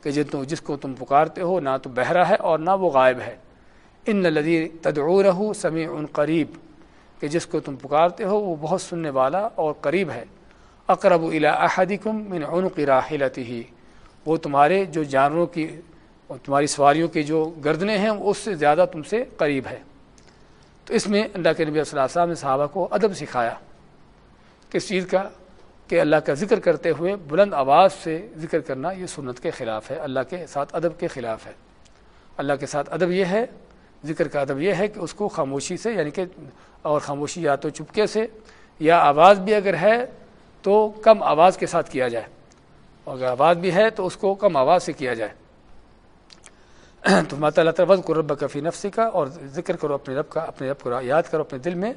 کہ جن جس کو تم پکارتے ہو، نہ تو بہرا ہے اور نہ وہ غائب ہے۔ ان لدی تدعو سمیع قریب کہ جس کو تم پکارتے ہو وہ بہت سننے والا اور قریب ہے۔ اقرب الى احدکم من عنق راحلته۔ وہ تمہارے جو جانوروں کی تمہاری سواریوں کی جو گردنیں ہیں اس سے زیادہ تم سے قریب ہے۔ تو اس میں اللہ کے نبی صلی اللہ علیہ وسلم نے صحابہ کو ادب سکھایا کس چیز کا کہ اللہ کا ذکر کرتے ہوئے بلند آواز سے ذکر کرنا یہ سنت کے خلاف ہے، اللہ کے ساتھ ادب کے خلاف ہے۔ اللہ کے ساتھ ادب یہ ہے ذکر کا ادب یہ ہے کہ اس کو خاموشی سے یعنی کہ اور خاموشی یا تو چپکے سے، یا آواز بھی اگر ہے تو کم آواز کے ساتھ کیا جائے۔ اور اگر آواز بھی ہے تو اس کو کم آواز سے کیا جائے۔ تو ماتا اللہ تعالیٰ کو رب کفی نفسی کا اور ذکر کرو اپنے رب کا، اپنے رب کو یاد کرو اپنے دل میں۔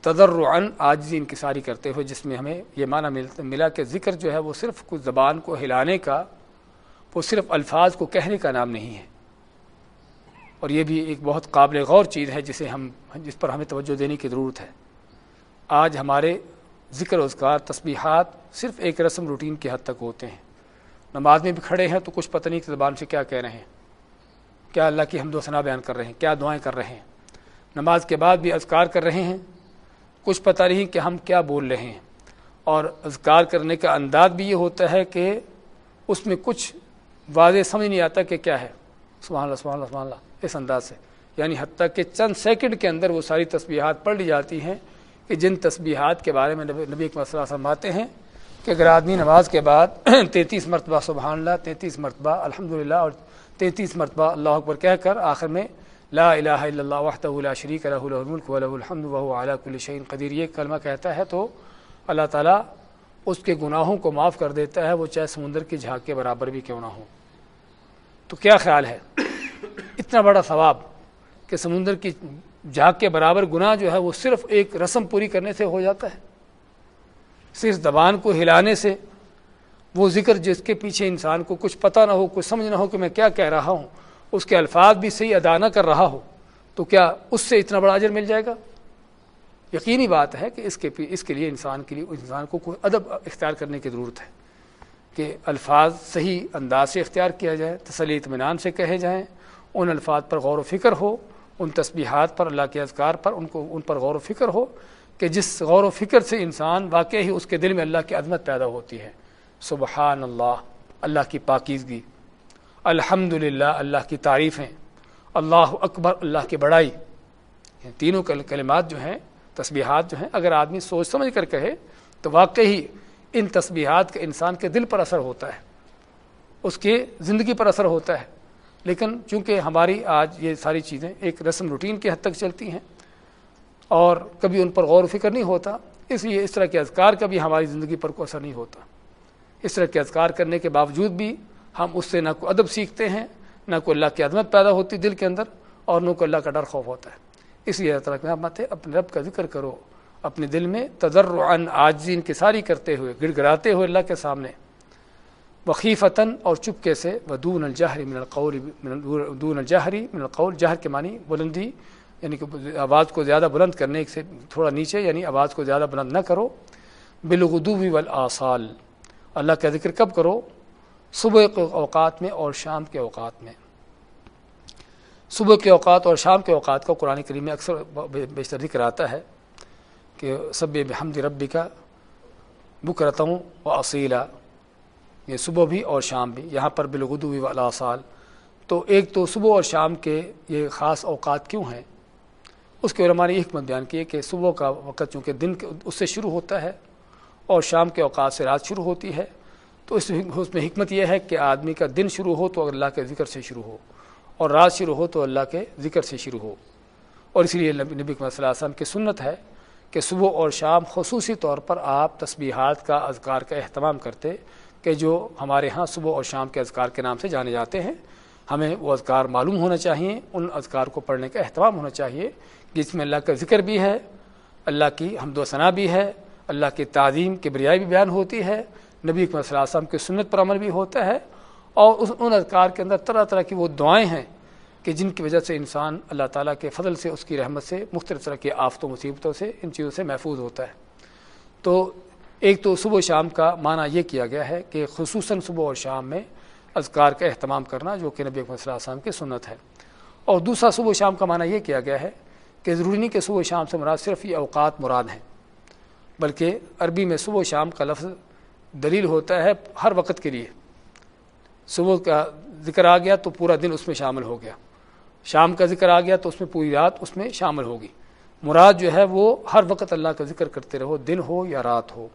تدرعن آجزی انکساری کرتے ہوئے جس میں ہمیں یہ معنی ملا کہ ذکر جو ہے وہ صرف کچھ زبان کو ہلانے کا، وہ صرف الفاظ کو کہنے کا نام نہیں ہے۔ اور یہ بھی ایک بہت قابل غور چیز ہے جسے ہم، جس پر ہمیں توجہ دینے کی ضرورت ہے۔ آج ہمارے ذکر روزگار تسبیحات صرف ایک رسم روٹین کی حد تک ہوتے ہیں۔ نماز میں بھی کھڑے ہیں تو کچھ پتہ نہیں کہ زبان سے کیا کہہ رہے ہیں۔ کیا اللہ کی حمد و ثنا بیان کر رہے ہیں؟ کیا دعائیں کر رہے ہیں؟ نماز کے بعد بھی اذکار کر رہے ہیں۔ کچھ پتہ نہیں کہ ہم کیا بول رہے ہیں۔ اور اذکار کرنے کا انداز بھی یہ ہوتا ہے کہ اس میں کچھ واضح سمجھ نہیں آتا کہ کیا ہے۔ سبحان اللہ سبحان اللہ سبحان اللہ، اس انداز سے۔ یعنی حتیٰ کہ چند سیکنڈ کے اندر وہ ساری تسبیحات پڑھ لی جاتی ہیں کہ جن تسبیحات کے بارے میں نبی اکمل صلی اللہ ہیں کہ اگر آدمی نماز کے بعد تینتیس مرتبہ سبحان اللہ، تینتیس مرتبہ الحمد اور تینتیس مرتبہ اللہ اکبر کہہ کر آخر میں لا الہ الا اللہ وحدہ لا شریک له له الملک وله الحمد وهو على كل شيء قدیر۔ یہ کلمہ کہتا ہے تو اللہ تعالیٰ اس کے گناہوں کو معاف کر دیتا ہے، وہ چاہے سمندر کی جھاگ کے برابر بھی کیوں نہ ہو تو کیا خیال ہے؟ اتنا بڑا ثواب کہ سمندر کی جھاگ کے برابر گناہ جو ہے وہ صرف ایک رسم پوری کرنے سے ہو جاتا ہے۔ صرف زبان کو ہلانے سے وہ ذکر جس کے پیچھے انسان کو کچھ پتہ نہ ہو، کچھ سمجھ نہ ہو کہ میں کیا کہہ رہا ہوں، اس کے الفاظ بھی صحیح ادا نہ کر رہا ہو، تو کیا اس سے اتنا بڑا اجر مل جائے گا؟ یقینی بات ہے کہ اس کے اس کے لیے انسان کے لیے، انسان کو کوئی ادب اختیار کرنے کی ضرورت ہے۔ کہ الفاظ صحیح انداز سے اختیار کیا جائے، تسلی اطمینان سے کہے جائیں، ان الفاظ پر غور و فکر ہو، ان تسبیحات پر اللہ کے اذکار پر، ان کو، ان پر غور و فکر ہو کہ جس غور و فکر سے انسان واقعی اس کے دل میں اللہ کی عظمت پیدا ہوتی ہے۔ سبحان اللہ اللہ کی پاکیزگی۔ الحمد للہ اللہ کی تعریفیں اللہ اکبر، اللہ کی بڑائی۔ یعنی تینوں کلمات جو ہیں، تسبیحات جو ہیں، اگر آدمی سوچ سمجھ کر کہے تو واقعی ان تسبیحات کا انسان کے دل پر اثر ہوتا ہے، اس کی زندگی پر اثر ہوتا ہے۔ لیکن چونکہ ہماری آج یہ ساری چیزیں ایک رسم روٹین کی حد تک چلتی ہیں اور کبھی ان پر غور و فکر نہیں ہوتا، اس لیے اس طرح کے اذکار کا بھی ہماری زندگی پر کوئی اثر نہیں ہوتا۔ اس طرح کے اذکار کرنے کے باوجود بھی ہم اس سے نہ کوئی ادب سیکھتے ہیں، نہ کوئی اللہ کی عظمت پیدا ہوتی دل کے اندر، اور نہ کوئی اللہ کا ڈر خوف ہوتا ہے۔ اس لیے طرح کے مت ہے اپنے رب کا ذکر کرو۔ اپنے دل میں تجر ان آجین کی ساری کرتے ہوئے گڑ گڑاتے ہوئے اللہ کے سامنے، وقیفتاً اور چپکے سے وہ دون الجہری من القول دون الجہری من القول، جہر کے معنی بلندی یعنی کہ آواز کو زیادہ بلند کرنے سے تھوڑا نیچے یعنی آواز کو زیادہ بلند نہ کرو بالغدوبی والآصال۔ اللہ کا ذکر کب کرو؟ صبح کے اوقات میں اور شام کے اوقات میں۔ صبح کے اوقات اور شام کے اوقات کو قرآن کریم میں اکثر بیشتر ذکر آتا ہے۔ کہ سب بحمد ربی کا بک رہتا ہوں و اصیلا۔ یہ صبح بھی اور شام بھی، یہاں پر بالغدو والا سال تو ایک تو صبح اور شام کے یہ خاص اوقات کیوں ہیں؟ اس کے علماء نے یہ حکمت بیان کی ہے کہ صبح کا وقت چونکہ دن اس سے شروع ہوتا ہے اور شام کے اوقات سے رات شروع ہوتی ہے، تو اس اس میں حکمت یہ ہے کہ آدمی کا دن شروع ہو تو اللہ کے ذکر سے شروع ہو اور رات شروع ہو تو اللہ کے ذکر سے شروع ہو۔ اور اسی لیے نبی صلی اللہ علیہ وسلم کی سنت ہے کہ صبح اور شام خصوصی طور پر آپ تسبیحات کا اذکار کا اہتمام کرتے کہ جو ہمارے ہاں صبح اور شام کے اذکار کے نام سے جانے جاتے ہیں، ہمیں وہ اذکار معلوم ہونا چاہیے، ان اذکار کو پڑھنے کا اہتمام ہونا چاہیے، جس میں اللہ کا ذکر بھی ہے، اللہ کی حمد و ثناء بھی ہے، اللہ کی تعظیم کی بریائی بھی بیان ہوتی ہے، نبی صلی اللہ علیہ وسلم کی سنت پر عمل بھی ہوتا ہے، اور اس ان اذکار کے اندر طرح طرح کی وہ دعائیں ہیں کہ جن کی وجہ سے انسان اللہ تعالیٰ کے فضل سے، اس کی رحمت سے، مختلف طرح کی آفت و مصیبتوں سے، ان چیزوں سے محفوظ ہوتا ہے۔ تو ایک تو صبح و شام کا معنی یہ کیا گیا ہے کہ خصوصاً صبح اور شام میں اذکار کا اہتمام کرنا، جو کہ نبی صلی اللہ علیہ وسلم کی سنت ہے۔ اور دوسرا صبح و شام کا معنی یہ کیا گیا ہے کہ ضروری نہیں کہ صبح و شام سے مراد صرف یہ اوقات مراد ہیں، بلکہ عربی میں صبح و شام کا لفظ دلیل ہوتا ہے ہر وقت کے لیے۔ صبح کا ذکر آ گیا تو پورا دن اس میں شامل ہو گیا۔ شام کا ذکر آ گیا تو اس میں پوری رات اس میں شامل ہوگی۔ مراد جو ہے وہ ہر وقت اللہ کا ذکر کرتے رہو، دن ہو یا رات ہو۔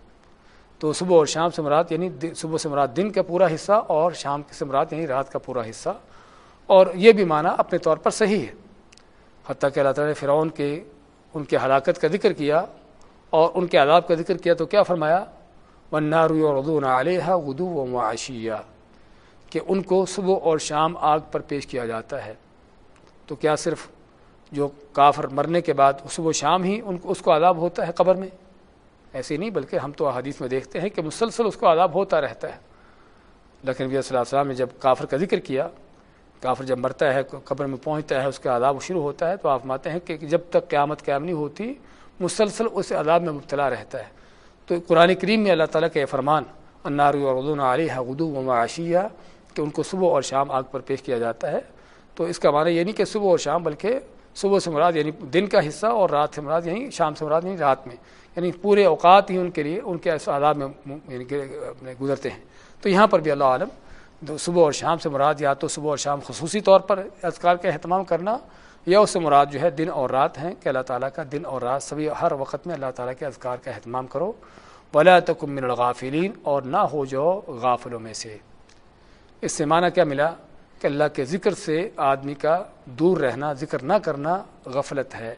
تو صبح اور شام سے مراد یعنی صبح سے مراد دن کا پورا حصہ اور شام سے مراد یعنی رات کا پورا حصہ۔ اور یہ بھی معنی اپنے طور پر صحیح ہے۔ حتیٰ کہ اللہ تعالیٰ نے فرعون کے ان کے ہلاکت کا ذکر کیا اور ان کے عذاب کا ذکر کیا تو کیا فرمایا؟ ونارو اور اردو علیہ ادو و معاشیہ کہ ان کو صبح اور شام آگ پر پیش کیا جاتا ہے۔ تو کیا صرف جو کافر مرنے کے بعد صبح و شام ہی ان کو اس کو عذاب ہوتا ہے قبر میں؟ ایسے نہیں، بلکہ ہم تو حدیث میں دیکھتے ہیں کہ مسلسل اس کو عذاب ہوتا رہتا ہے۔ لیکن نبی صلی اللہ علیہ وسلم نے جب کافر کا ذکر کیا، کافر جب مرتا ہے، قبر میں پہنچتا ہے، اس کا عذاب شروع ہوتا ہے، تو آپ ماتے ہیں کہ جب تک قیامت قیام نہیں ہوتی، مسلسل اس عذاب میں مبتلا رہتا ہے۔ تو قرآن کریم میں اللہ تعالیٰ کا یہ فرمان انار علیہ غدو و معاشیہ کہ ان کو صبح اور شام آگ پر پیش کیا جاتا ہے۔ تو اس کا معنی یہ نہیں کہ صبح اور شام، بلکہ صبح سے مراد یعنی دن کا حصہ اور رات سے مراد یعنی شام سے مراد یعنی رات میں۔ یعنی پورے اوقات ہی ان کے لیے، ان کے آداب میں یعنی گزرتے ہیں۔ تو یہاں پر بھی اللہ عالم صبح اور شام سے مراد یا تو صبح اور شام خصوصی طور پر اذکار کا اہتمام کرنا یا اس سے مراد جو ہے دن اور رات ہیں کہ اللہ تعالیٰ کا دن اور رات سبھی ہر وقت میں اللہ تعالیٰ کے اذکار کا اہتمام کرو۔ ولا تکم من الغافلین اور نہ ہو جو غافلوں میں سے۔ اس سے معنی کیا ملا؟ کہ اللہ کے ذکر سے آدمی کا دور رہنا، ذکر نہ کرنا غفلت ہے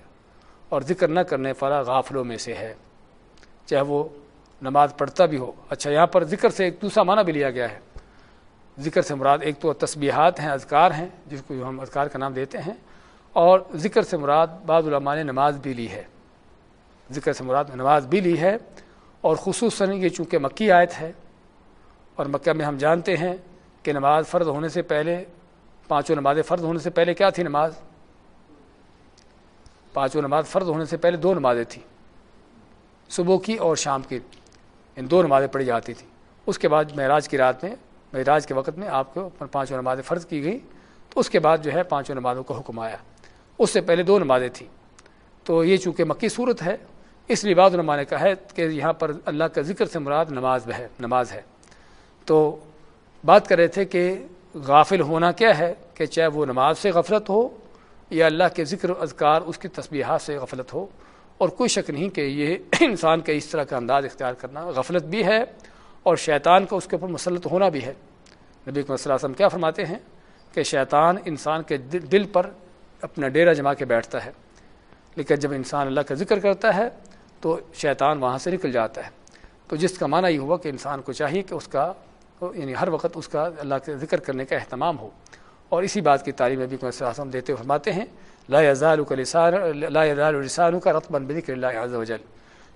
اور ذکر نہ کرنے والا غافلوں میں سے ہے۔ چاہے وہ نماز پڑھتا بھی ہو۔ اچھا یہاں پر ذکر سے ایک دوسرا معنی بھی لیا گیا ہے۔ ذکر سے مراد ایک تو تسبیحات ہیں، اذکار ہیں، جس کو ہم اذکار کا نام دیتے ہیں، اور ذکر سے مراد بعض علماء نے نماز بھی لی ہے۔ ذکر سے مراد نماز بھی لی ہے اور خصوصاً یہ چونکہ مکی آیت ہے اور مکہ میں ہم جانتے ہیں کہ نماز فرض ہونے سے پہلے، پانچوں نمازیں فرض ہونے سے پہلے کیا تھی نماز؟ پانچوں نماز فرض ہونے سے پہلے دو نمازیں تھیں، صبح کی اور شام کی، ان دو نمازیں پڑھی جاتی تھیں۔ اس کے بعد معراج کی رات میں، معراج کے وقت میں آپ کو پانچوں نمازیں فرض کی گئی تو اس کے بعد جو ہے پانچوں نمازوں کا حکم آیا۔ اس سے پہلے دو نمازیں تھیں۔ تو یہ چونکہ مکی صورت ہے، اس لیے بعض علماء نے کہا ہے کہ یہاں پر اللہ کا ذکر سے مراد نماز ہے نماز ہے۔ تو بات کر رہے تھے کہ غافل ہونا کیا ہے کہ چاہے وہ نماز سے غفلت ہو یا اللہ کے ذکر و اذکار اس کی تسبیحات سے غفلت ہو، اور کوئی شک نہیں کہ یہ انسان کا اس طرح کا انداز اختیار کرنا غفلت بھی ہے اور شیطان کا اس کے اوپر مسلط ہونا بھی ہے۔ نبی صلی اللہ علیہ وسلم کیا فرماتے ہیں کہ شیطان انسان کے دل پر اپنا ڈیرا جما کے بیٹھتا ہے۔ لیکن جب انسان اللہ کا ذکر کرتا ہے تو شیطان وہاں سے نکل جاتا ہے۔ تو جس کا معنی یہ ہوا کہ انسان کو چاہیے کہ اس کا یعنی ہر وقت اس کا اللہ کے ذکر کرنے کا اہتمام ہو۔ اور اسی بات کی تعلیم ابھی کو وسلم دیتے ہوئے فرماتے ہیں، لا یزال کا لسان، لا یزال کا رتبن بذکر اللہ عز و جل۔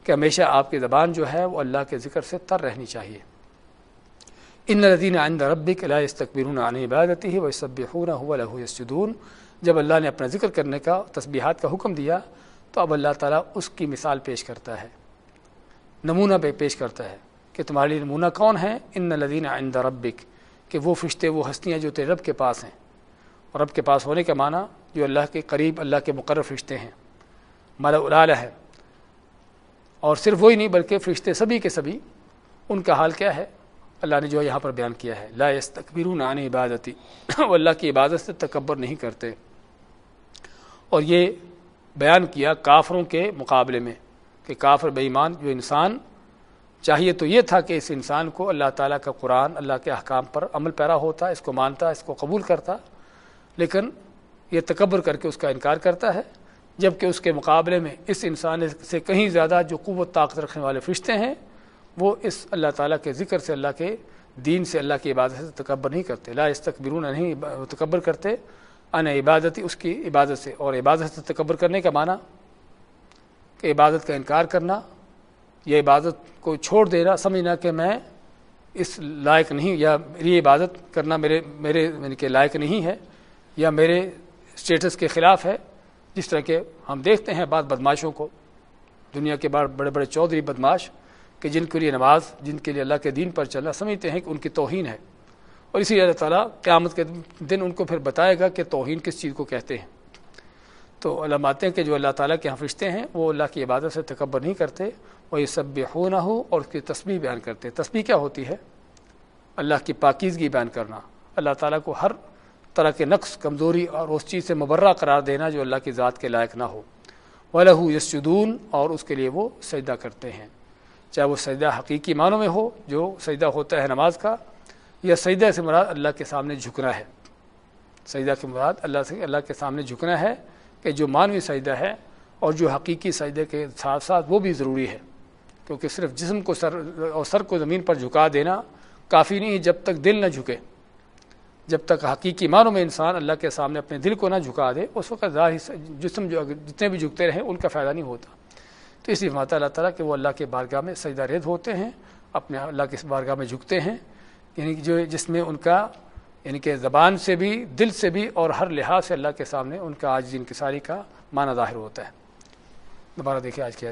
کہ ہمیشہ آپ کی زبان جو ہے وہ اللہ کے ذکر سے تر رہنی چاہیے۔ ان الذين عند ربك لا يستكبرون عن عبادته ويسبحونه وله يسجدون جب اللہ نے اپنا ذکر کرنے کا، تسبیحات کا حکم دیا، تو اب اللہ تعالیٰ اس کی مثال پیش کرتا ہے۔ نمونہ پہ پیش کرتا ہے۔ کہ تمہاری نمونہ کون ہے ان الذين عند ربك کہ وہ فرشتے، وہ ہستیاں جو تیرے رب کے پاس ہیں۔ اور رب کے پاس ہونے کا معنی جو اللہ کے قریب، اللہ کے مقرر فرشتے ہیں۔ مالا الالیہ ہے۔ اور صرف وہی نہیں، بلکہ فرشتے سبھی کے سبھی، ان کا حال کیا ہے؟ اللہ نے جو یہاں پر بیان کیا ہے۔ لا تقبیر عن عبادتی۔ وہ اللہ کی عبادت سے تکبر نہیں کرتے۔ اور یہ بیان کیا کافروں کے مقابلے میں، کہ کافر بے ایمان جو انسان چاہیے تو یہ تھا کہ اس انسان کو اللہ تعالیٰ کا قرآن اللہ کے احکام پر عمل پیرا ہوتا، اس کو مانتا، اس کو قبول کرتا، لیکن یہ تکبر کر کے اس کا انکار کرتا ہے جبکہ اس کے مقابلے میں اس انسان سے کہیں زیادہ جو قوت، طاقت رکھنے والے فرشتے ہیں، وہ اس اللہ تعالیٰ کے ذکر سے اللہ کے دین سے اللہ کی عبادت سے تکبر نہیں کرتے۔ لا استقبرون نہیں تکبر کرتے۔ ان عبادتی، اس کی عبادت سے، اور عبادت سے تکبر کرنے کا معنی کہ عبادت کا انکار کرنا یا عبادت کو چھوڑ دینا سمجھنا کہ میں اس لائق نہیں، یا میری عبادت کرنا میرے میرے یعنی کہ لائق نہیں ہے، یا میرے اسٹیٹس کے خلاف ہے، جس طرح کہ ہم دیکھتے ہیں بعض بدماشوں کو، دنیا کے بعد بڑے بڑے چودھری بدماش کہ جن کے لیے نماز، جن کے لیے اللہ کے دین پر چلنا، سمجھتے ہیں کہ ان کی توہین ہے۔ اور اسی اللہ تعالیٰ قیامت کے دن ان کو پھر بتائے گا کہ توہین کس چیز کو کہتے ہیں۔ تو علامات ہیں کہ جو اللہ تعالیٰ کے فرشتے ہیں، وہ اللہ کی عبادت سے تکبر نہیں کرتے وہ یہ سب ہو نہ ہو اور اس کی تسبیح بیان کرتے تسبیح کیا ہوتی ہے؟ اللہ کی پاکیزگی بیان کرنا۔ اللہ تعالیٰ کو ہر طرح کے نقص، کمزوری اور اس چیز سے مبرہ قرار دینا جو اللہ کی ذات کے لائق نہ ہو۔ وہ لہو یسجدون اور اس کے لیے وہ سجدہ کرتے ہیں۔ چاہے وہ سجدہ حقیقی معنوں میں ہو، جو سجدہ ہوتا ہے نماز کا، یا سجدہ سے مراد اللہ کے سامنے جھکنا ہے۔ سجدہ کے مراد اللہ سے، اللہ کے سامنے جھکنا ہے کہ جو مانوی سجدہ ہے اور جو حقیقی سجدے کے ساتھ ساتھ وہ بھی ضروری ہے۔ کیونکہ صرف جسم کو سر اور سر کو زمین پر جھکا دینا کافی نہیں جب تک دل نہ جھکے۔ جب تک حقیقی معنوں میں انسان اللہ کے سامنے اپنے دل کو نہ جھکا دے، اس وقت ظاہر جسم جو جتنے بھی جھکتے رہیں، ان کا فائدہ نہیں ہوتا۔ تو اس لیے ماتا اللہ تعالیٰ کہ وہ اللہ کے بارگاہ میں سجدہ رد ہوتے ہیں، اپنے اللہ کے بارگاہ میں جھکتے ہیں۔ یعنی جو جس میں ان کا یعنی کہ زبان سے بھی، دل سے بھی اور ہر لحاظ سے اللہ کے سامنے ان کا آج انکساری کا معنی ظاہر ہوتا ہے۔ دوبارہ دیکھیں آج کیا